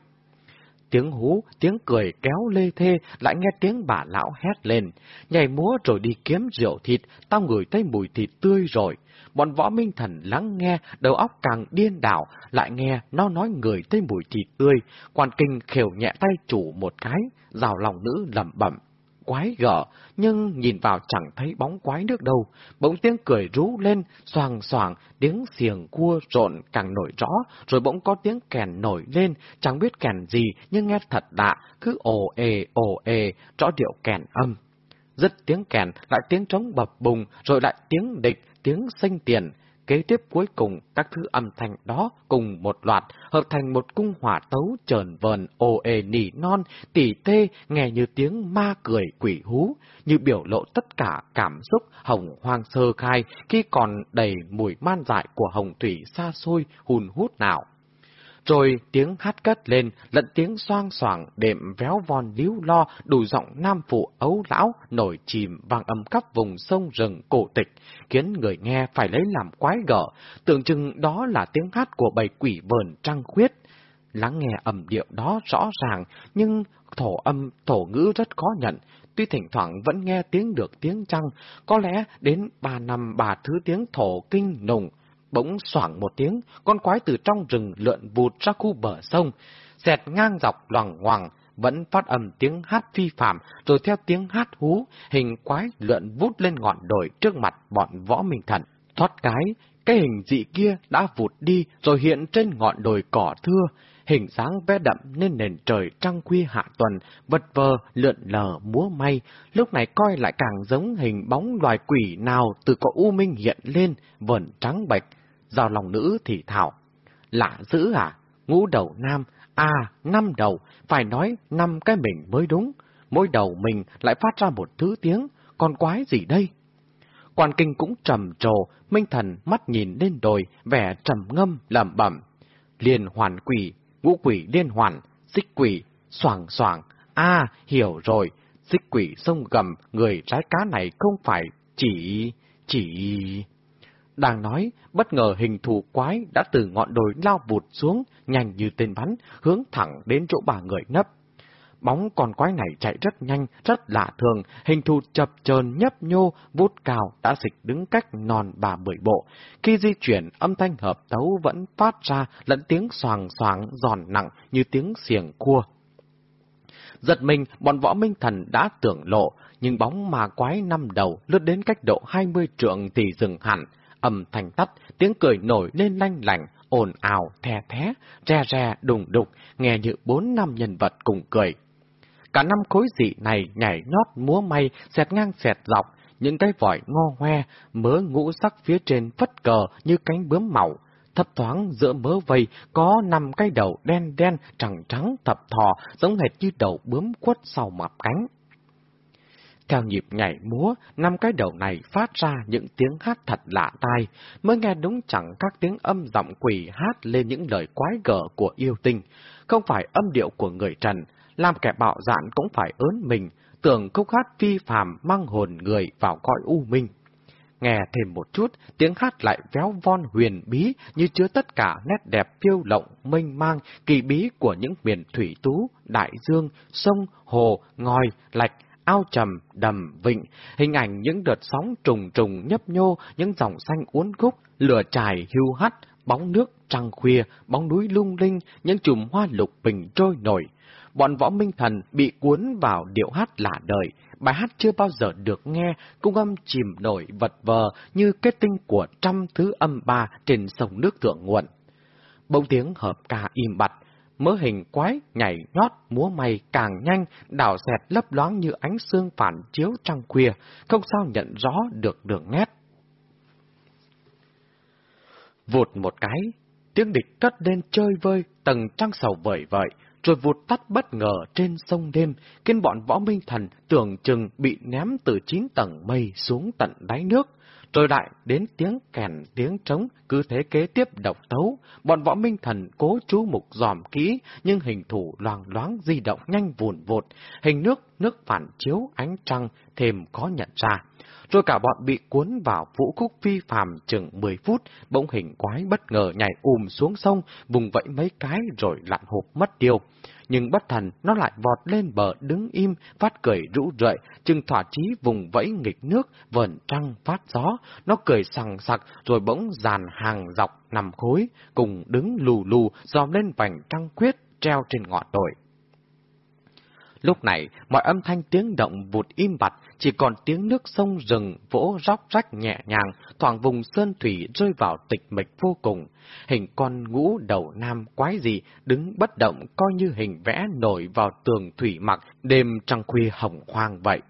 Speaker 1: Tiếng hú, tiếng cười kéo lê thê, lại nghe tiếng bà lão hét lên. Nhảy múa rồi đi kiếm rượu thịt, tao ngửi thấy mùi thịt tươi rồi bọn võ minh thần lắng nghe, đầu óc càng điên đảo, lại nghe nó nói người tới mùi thịt tươi, quan kinh khều nhẹ tay chủ một cái, rào lòng nữ lẩm bẩm. Quái gở, nhưng nhìn vào chẳng thấy bóng quái nước đâu, bỗng tiếng cười rú lên, xoàng xoàng, tiếng xiềng cua rộn càng nổi rõ, rồi bỗng có tiếng kèn nổi lên, chẳng biết kèn gì nhưng nghe thật lạ, cứ ồ ề ồ ề, rõ điệu kèn âm. Dứt tiếng kèn, lại tiếng trống bập bùng, rồi lại tiếng địch, tiếng sinh tiền. Kế tiếp cuối cùng, các thứ âm thanh đó cùng một loạt, hợp thành một cung hỏa tấu trờn vờn ồ ề nỉ non, tỉ tê, nghe như tiếng ma cười quỷ hú, như biểu lộ tất cả cảm xúc hồng hoang sơ khai khi còn đầy mùi man dại của hồng thủy xa xôi hùn hút nào. Rồi tiếng hát cất lên, lẫn tiếng xoang xoảng, đệm véo von líu lo, đủ giọng nam phụ ấu lão, nổi chìm vang âm khắp vùng sông rừng cổ tịch, khiến người nghe phải lấy làm quái gở, tưởng chừng đó là tiếng hát của bầy quỷ vờn trăng khuyết. Lắng nghe âm điệu đó rõ ràng, nhưng thổ âm, thổ ngữ rất khó nhận, tuy thỉnh thoảng vẫn nghe tiếng được tiếng trăng, có lẽ đến ba năm bà thứ tiếng thổ kinh nùng, Bỗng xoảng một tiếng, con quái từ trong rừng lượn vụt ra khu bờ sông, xẹt ngang dọc loằng ngoằng, vẫn phát âm tiếng hát phi phạm, rồi theo tiếng hát hú, hình quái lượn vút lên ngọn đồi trước mặt bọn võ minh thần. Thoát cái, cái hình dị kia đã vụt đi rồi hiện trên ngọn đồi cỏ thưa, hình dáng vẽ đậm nên nền trời trăng khuya hạ tuần, vật vờ, lượn lờ, múa may, lúc này coi lại càng giống hình bóng loài quỷ nào từ cõi u minh hiện lên, vẩn trắng bạch, Giao lòng nữ thì thảo. Lạ dữ à? Ngũ đầu nam, à, năm đầu, phải nói năm cái mình mới đúng. Mỗi đầu mình lại phát ra một thứ tiếng, còn quái gì đây? Quan kinh cũng trầm trồ, minh thần mắt nhìn lên đồi, vẻ trầm ngâm, lẩm bẩm. Liên hoàn quỷ, ngũ quỷ liên hoàn, xích quỷ, soảng soảng, a hiểu rồi, xích quỷ sông gầm, người trái cá này không phải chỉ, chỉ... Đang nói, bất ngờ hình thù quái đã từ ngọn đồi lao vụt xuống, nhanh như tên bắn, hướng thẳng đến chỗ bà người nấp. Bóng con quái này chạy rất nhanh, rất lạ thường, hình thù chập chờn nhấp nhô, vút cao đã dịch đứng cách non bà mười bộ. Khi di chuyển, âm thanh hợp tấu vẫn phát ra lẫn tiếng xoàng xoàng giòn nặng như tiếng xiềng cua. Giật mình, bọn võ minh thần đã tưởng lộ, nhưng bóng mà quái năm đầu lướt đến cách độ 20 trượng thì dừng hẳn, âm thanh tắt, tiếng cười nổi lên lanh lành, ồn ào, the thé, re re, đùng đục, nghe như bốn năm nhân vật cùng cười. Cả năm khối dị này nhảy nhót múa may, xẹt ngang xẹt dọc, những cái vòi ngo hoe, mớ ngũ sắc phía trên phất cờ như cánh bướm màu. Thấp thoáng giữa mớ vây có năm cái đầu đen đen, trắng trắng, thập thò, giống hệt như đầu bướm quất sau mập cánh. Theo nhịp nhảy múa, năm cái đầu này phát ra những tiếng hát thật lạ tai, mới nghe đúng chẳng các tiếng âm giọng quỷ hát lên những lời quái gở của yêu tinh, không phải âm điệu của người trần, làm kẻ bạo dạn cũng phải ớn mình, tưởng khúc hát phi phàm mang hồn người vào cõi u minh. Nghe thêm một chút, tiếng hát lại véo von huyền bí như chứa tất cả nét đẹp phiêu lộng, mênh mang, kỳ bí của những miền thủy tú, đại dương, sông, hồ, ngòi, lạch, ao trầm, đầm, vịnh, hình ảnh những đợt sóng trùng trùng nhấp nhô, những dòng xanh uốn khúc, lửa trải hưu hắt, bóng nước trăng khuya, bóng núi lung linh, những chùm hoa lục bình trôi nổi. Bọn võ minh thần bị cuốn vào điệu hát lạ đời, bài hát chưa bao giờ được nghe, cung âm chìm nổi vật vờ như kết tinh của trăm thứ âm ba trên sông nước thượng nguồn. Bỗng tiếng hợp ca im bặt, mớ hình quái nhảy nhót múa may càng nhanh, đảo xẹt lấp loáng như ánh sương phản chiếu trăng khuya, không sao nhận rõ được đường nét. Vụt một cái, tiếng địch cất lên chơi vơi, tầng trăng sầu vời vợi, rồi vụt tắt bất ngờ trên sông đêm, khiến bọn võ minh thần tưởng chừng bị ném từ chín tầng mây xuống tận đáy nước rồi lại đến tiếng kèn tiếng trống, cứ thế kế tiếp độc tấu. Bọn võ minh thần cố chú mục dòm kỹ, nhưng hình thủ loang loáng di động nhanh vùn vụt, hình nước, nước phản chiếu ánh trăng, thêm có nhận ra. Rồi cả bọn bị cuốn vào vũ khúc phi phàm chừng 10 phút, bỗng hình quái bất ngờ nhảy ùm xuống sông, vùng vẫy mấy cái rồi lặn hộp mất tiêu nhưng bất thần nó lại vọt lên bờ đứng im, phát cười rũ rượi, chừng thỏa chí vùng vẫy nghịch nước, vờn trăng phát gió, nó cười sằng sặc rồi bỗng dàn hàng dọc nằm khối, cùng đứng lù lù dòm lên vành trăng quyết treo trên ngọn đồi. Lúc này, mọi âm thanh tiếng động vụt im bặt, chỉ còn tiếng nước sông rừng vỗ róc rách nhẹ nhàng, thoảng vùng sơn thủy rơi vào tịch mịch vô cùng. Hình con ngũ đầu nam quái gì đứng bất động coi như hình vẽ nổi vào tường thủy mặc, đêm trăng khuya hồng hoang vậy.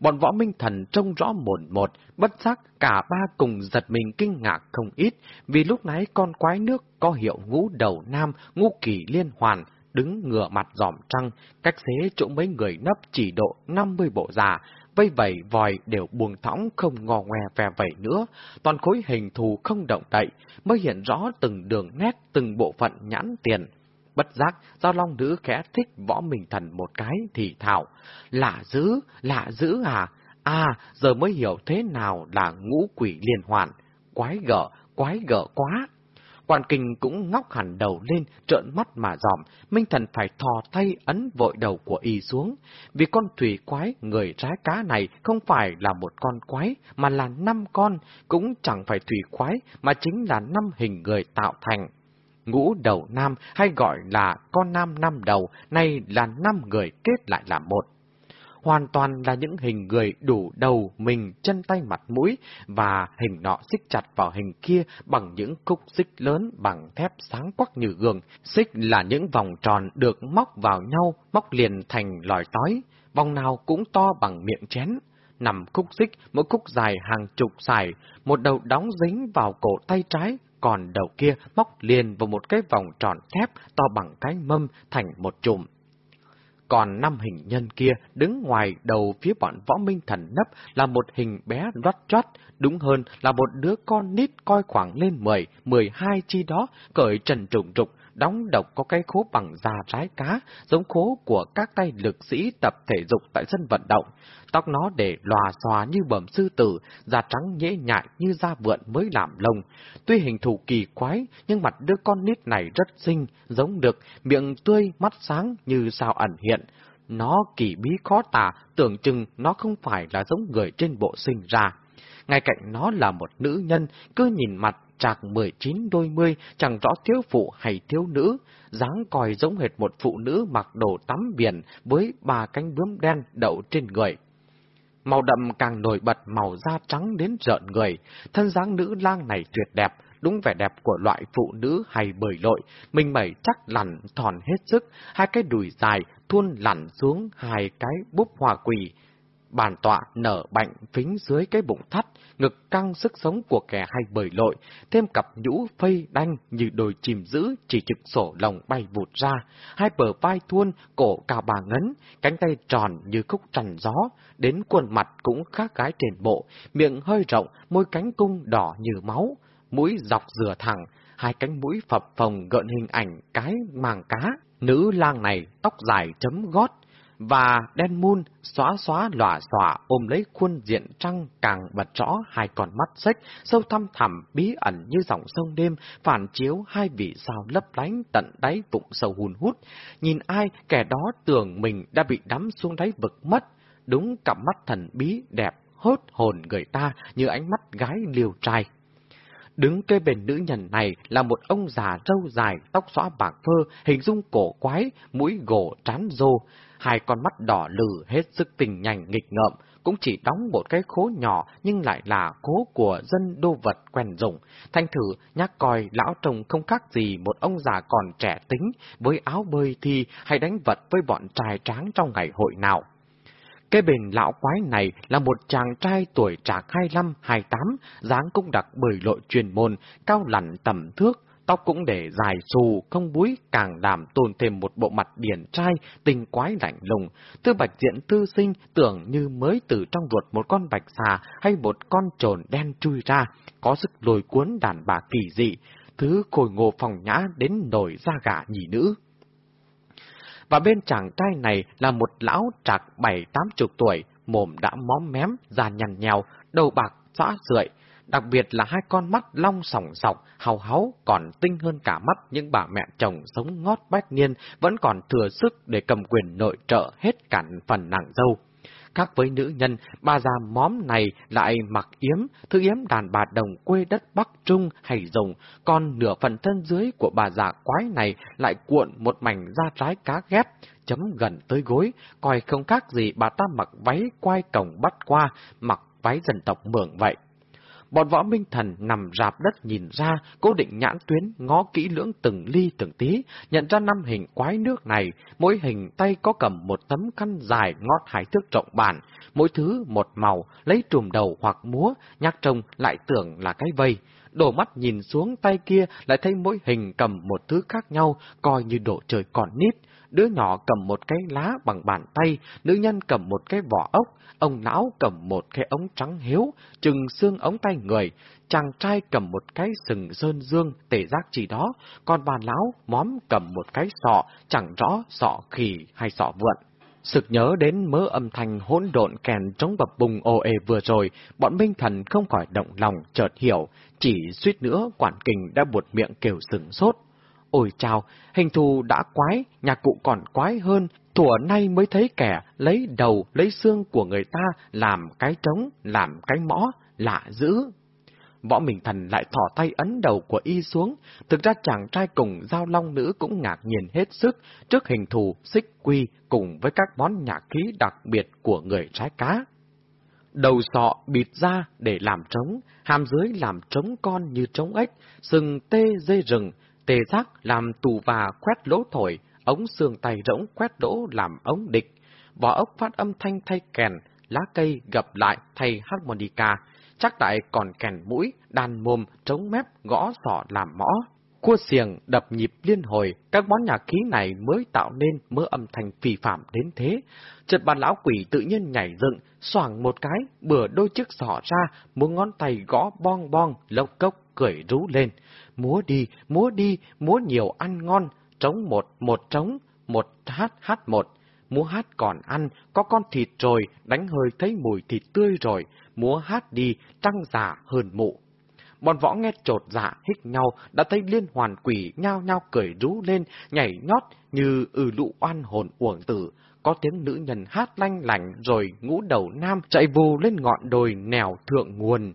Speaker 1: Bọn võ minh thần trông rõ một một, bất giác cả ba cùng giật mình kinh ngạc không ít, vì lúc nãy con quái nước có hiệu ngũ đầu nam, ngũ kỳ liên hoàn, đứng ngửa mặt dòm trăng, cách xế chỗ mấy người nấp chỉ độ 50 bộ già, vây vẩy vòi đều buông thõng không ngò ngoe ve vẩy nữa, toàn khối hình thù không động đậy, mới hiện rõ từng đường nét, từng bộ phận nhãn tiền. Bất giác, giao long nữ khẽ thích võ mình thần một cái thì thảo. Lạ dữ, lạ dữ à? À, giờ mới hiểu thế nào là ngũ quỷ liên hoàn. Quái gở, quái gở quá. Quan kinh cũng ngóc hẳn đầu lên, trợn mắt mà dòm, Minh Thần phải thò tay ấn vội đầu của y xuống. Vì con thủy quái, người trái cá này không phải là một con quái, mà là năm con, cũng chẳng phải thủy quái, mà chính là năm hình người tạo thành. Ngũ đầu nam hay gọi là con nam năm đầu, nay là năm người kết lại là một hoàn toàn là những hình người đủ đầu, mình, chân tay mặt mũi, và hình nọ xích chặt vào hình kia bằng những khúc xích lớn bằng thép sáng quắc như gương. Xích là những vòng tròn được móc vào nhau, móc liền thành lòi tói, vòng nào cũng to bằng miệng chén. Nằm khúc xích, mỗi khúc dài hàng chục dài, một đầu đóng dính vào cổ tay trái, còn đầu kia móc liền vào một cái vòng tròn thép to bằng cái mâm thành một chùm. Còn năm hình nhân kia đứng ngoài đầu phía bọn võ minh thần nấp là một hình bé rót chót, đúng hơn là một đứa con nít coi khoảng lên 10, 12 chi đó, cởi trần trùng trục, đóng độc có cái khố bằng da trái cá, giống khố của các tay lực sĩ tập thể dục tại sân vận động. Tóc nó để lòa xòa như bẩm sư tử, da trắng nhễ nhại như da vượn mới làm lông. Tuy hình thù kỳ quái, nhưng mặt đứa con nít này rất xinh, giống được, miệng tươi, mắt sáng như sao ẩn hiện. Nó kỳ bí khó tả, tưởng chừng nó không phải là giống người trên bộ sinh ra. Ngay cạnh nó là một nữ nhân, cứ nhìn mặt trạc 19 đôi mươi, chẳng rõ thiếu phụ hay thiếu nữ, dáng còi giống hệt một phụ nữ mặc đồ tắm biển với ba cánh bướm đen đậu trên người. Màu đậm càng nổi bật màu da trắng đến rợn người, thân dáng nữ lang này tuyệt đẹp, đúng vẻ đẹp của loại phụ nữ hay bời lội, mình mẩy chắc lặn thòn hết sức, hai cái đùi dài thuôn lặn xuống hai cái búp hoa quỳ. Bàn tọa nở bệnh phính dưới cái bụng thắt, ngực căng sức sống của kẻ hay bời lội, thêm cặp nhũ phây đanh như đồi chìm dữ chỉ trực sổ lồng bay vụt ra, hai bờ vai thuôn, cổ cao bà ngấn, cánh tay tròn như khúc trằn gió, đến khuôn mặt cũng khác gái trên bộ, miệng hơi rộng, môi cánh cung đỏ như máu, mũi dọc dừa thẳng, hai cánh mũi phập phồng gợn hình ảnh cái màng cá. Nữ lang này tóc dài chấm gót, và đen mun xóa xóa lòa xòa ôm lấy khuôn diện trăng càng bật rõ hai con mắt xích, sâu thăm thẳm bí ẩn như dòng sông đêm, phản chiếu hai vị sao lấp lánh tận đáy bụng sâu hùn hút. Nhìn ai, kẻ đó tưởng mình đã bị đắm xuống đáy vực mất. Đúng cặp mắt thần bí đẹp, hốt hồn người ta như ánh mắt gái liều trai. Đứng kế bên nữ nhân này là một ông già râu dài, tóc xóa bạc phơ, hình dung cổ quái, mũi gỗ trán rô, hai con mắt đỏ lử hết sức tình nhanh nghịch ngợm, cũng chỉ đóng một cái khố nhỏ nhưng lại là khố của dân đô vật quen dùng. Thanh thử nhắc coi lão trông không khác gì một ông già còn trẻ tính với áo bơi thi hay đánh vật với bọn trai tráng trong ngày hội nào. Cái bền lão quái này là một chàng trai tuổi trạc 25-28, dáng cũng đặc bởi lội truyền môn, cao lặn tầm thước, tóc cũng để dài xù, không búi, càng làm tôn thêm một bộ mặt điển trai, tình quái lạnh lùng. Tư bạch diện tư sinh tưởng như mới từ trong ruột một con bạch xà hay một con trồn đen chui ra, có sức lôi cuốn đàn bà kỳ dị, thứ khôi ngô phòng nhã đến nổi da gà nhỉ nữ và bên chàng trai này là một lão trạc bảy tám chục tuổi, mồm đã móm mém, da nhằn nhèo, đầu bạc, xõa rượi, đặc biệt là hai con mắt long sòng sọc, hào háu còn tinh hơn cả mắt những bà mẹ chồng sống ngót bách niên vẫn còn thừa sức để cầm quyền nội trợ hết cản phần nàng dâu. Khác với nữ nhân, bà già móm này lại mặc yếm, thứ yếm đàn bà đồng quê đất Bắc Trung hay rồng. còn nửa phần thân dưới của bà già quái này lại cuộn một mảnh da trái cá ghép, chấm gần tới gối, coi không khác gì bà ta mặc váy quai cổng bắt qua, mặc váy dân tộc mường vậy. Bọn võ minh thần nằm rạp đất nhìn ra, cố định nhãn tuyến, ngó kỹ lưỡng từng ly từng tí, nhận ra năm hình quái nước này, mỗi hình tay có cầm một tấm khăn dài ngót hải thước rộng bản, mỗi thứ một màu, lấy trùm đầu hoặc múa, nhắc trông lại tưởng là cái vây. Đổ mắt nhìn xuống tay kia lại thấy mỗi hình cầm một thứ khác nhau, coi như độ trời còn nít. Đứa nhỏ cầm một cái lá bằng bàn tay, nữ nhân cầm một cái vỏ ốc, ông lão cầm một cái ống trắng hiếu, chừng xương ống tay người, chàng trai cầm một cái sừng sơn dương, tể giác chỉ đó, còn bà lão móm cầm một cái sọ, chẳng rõ sọ khỉ hay sọ vượn. Sực nhớ đến mớ âm thanh hỗn độn kèn trống bập bùng ồ ề vừa rồi, bọn Minh Thần không khỏi động lòng chợt hiểu, chỉ suýt nữa quản kình đã buột miệng kêu sừng sốt. Ôi chào, hình thù đã quái, nhà cụ còn quái hơn, thủa nay mới thấy kẻ lấy đầu, lấy xương của người ta làm cái trống, làm cái mõ, lạ dữ. Võ Minh Thần lại thỏ tay ấn đầu của y xuống, thực ra chàng trai cùng giao long nữ cũng ngạc nhiên hết sức trước hình thù xích quy cùng với các món nhạc khí đặc biệt của người trái cá. Đầu sọ bịt ra để làm trống, hàm dưới làm trống con như trống ếch, sừng tê dây rừng, tê giác làm tù và quét lỗ thổi, ống xương tay rỗng quét lỗ làm ống địch, vỏ ốc phát âm thanh thay kèn, lá cây gập lại thay harmonica, chắc tại còn kèn mũi, đàn mồm, trống mép, gõ sọ làm mõ. Cua xiềng đập nhịp liên hồi, các món nhạc khí này mới tạo nên mớ âm thanh phi phạm đến thế. Chợt bàn lão quỷ tự nhiên nhảy dựng, xoảng một cái, bừa đôi chiếc sọ ra, một ngón tay gõ bong bong, lộc cốc, cười rú lên. Múa đi, múa đi, múa nhiều ăn ngon, trống một, một trống, một hát hát một. Múa hát còn ăn, có con thịt rồi, đánh hơi thấy mùi thịt tươi rồi, múa hát đi, trăng giả hơn mụ. Bọn võ nghe trột dạ hít nhau, đã thấy liên hoàn quỷ nhao nhao cười rú lên, nhảy nhót như ừ lụ oan hồn uổng tử. có tiếng nữ nhân hát lanh lảnh rồi ngũ đầu nam chạy vù lên ngọn đồi nèo thượng nguồn,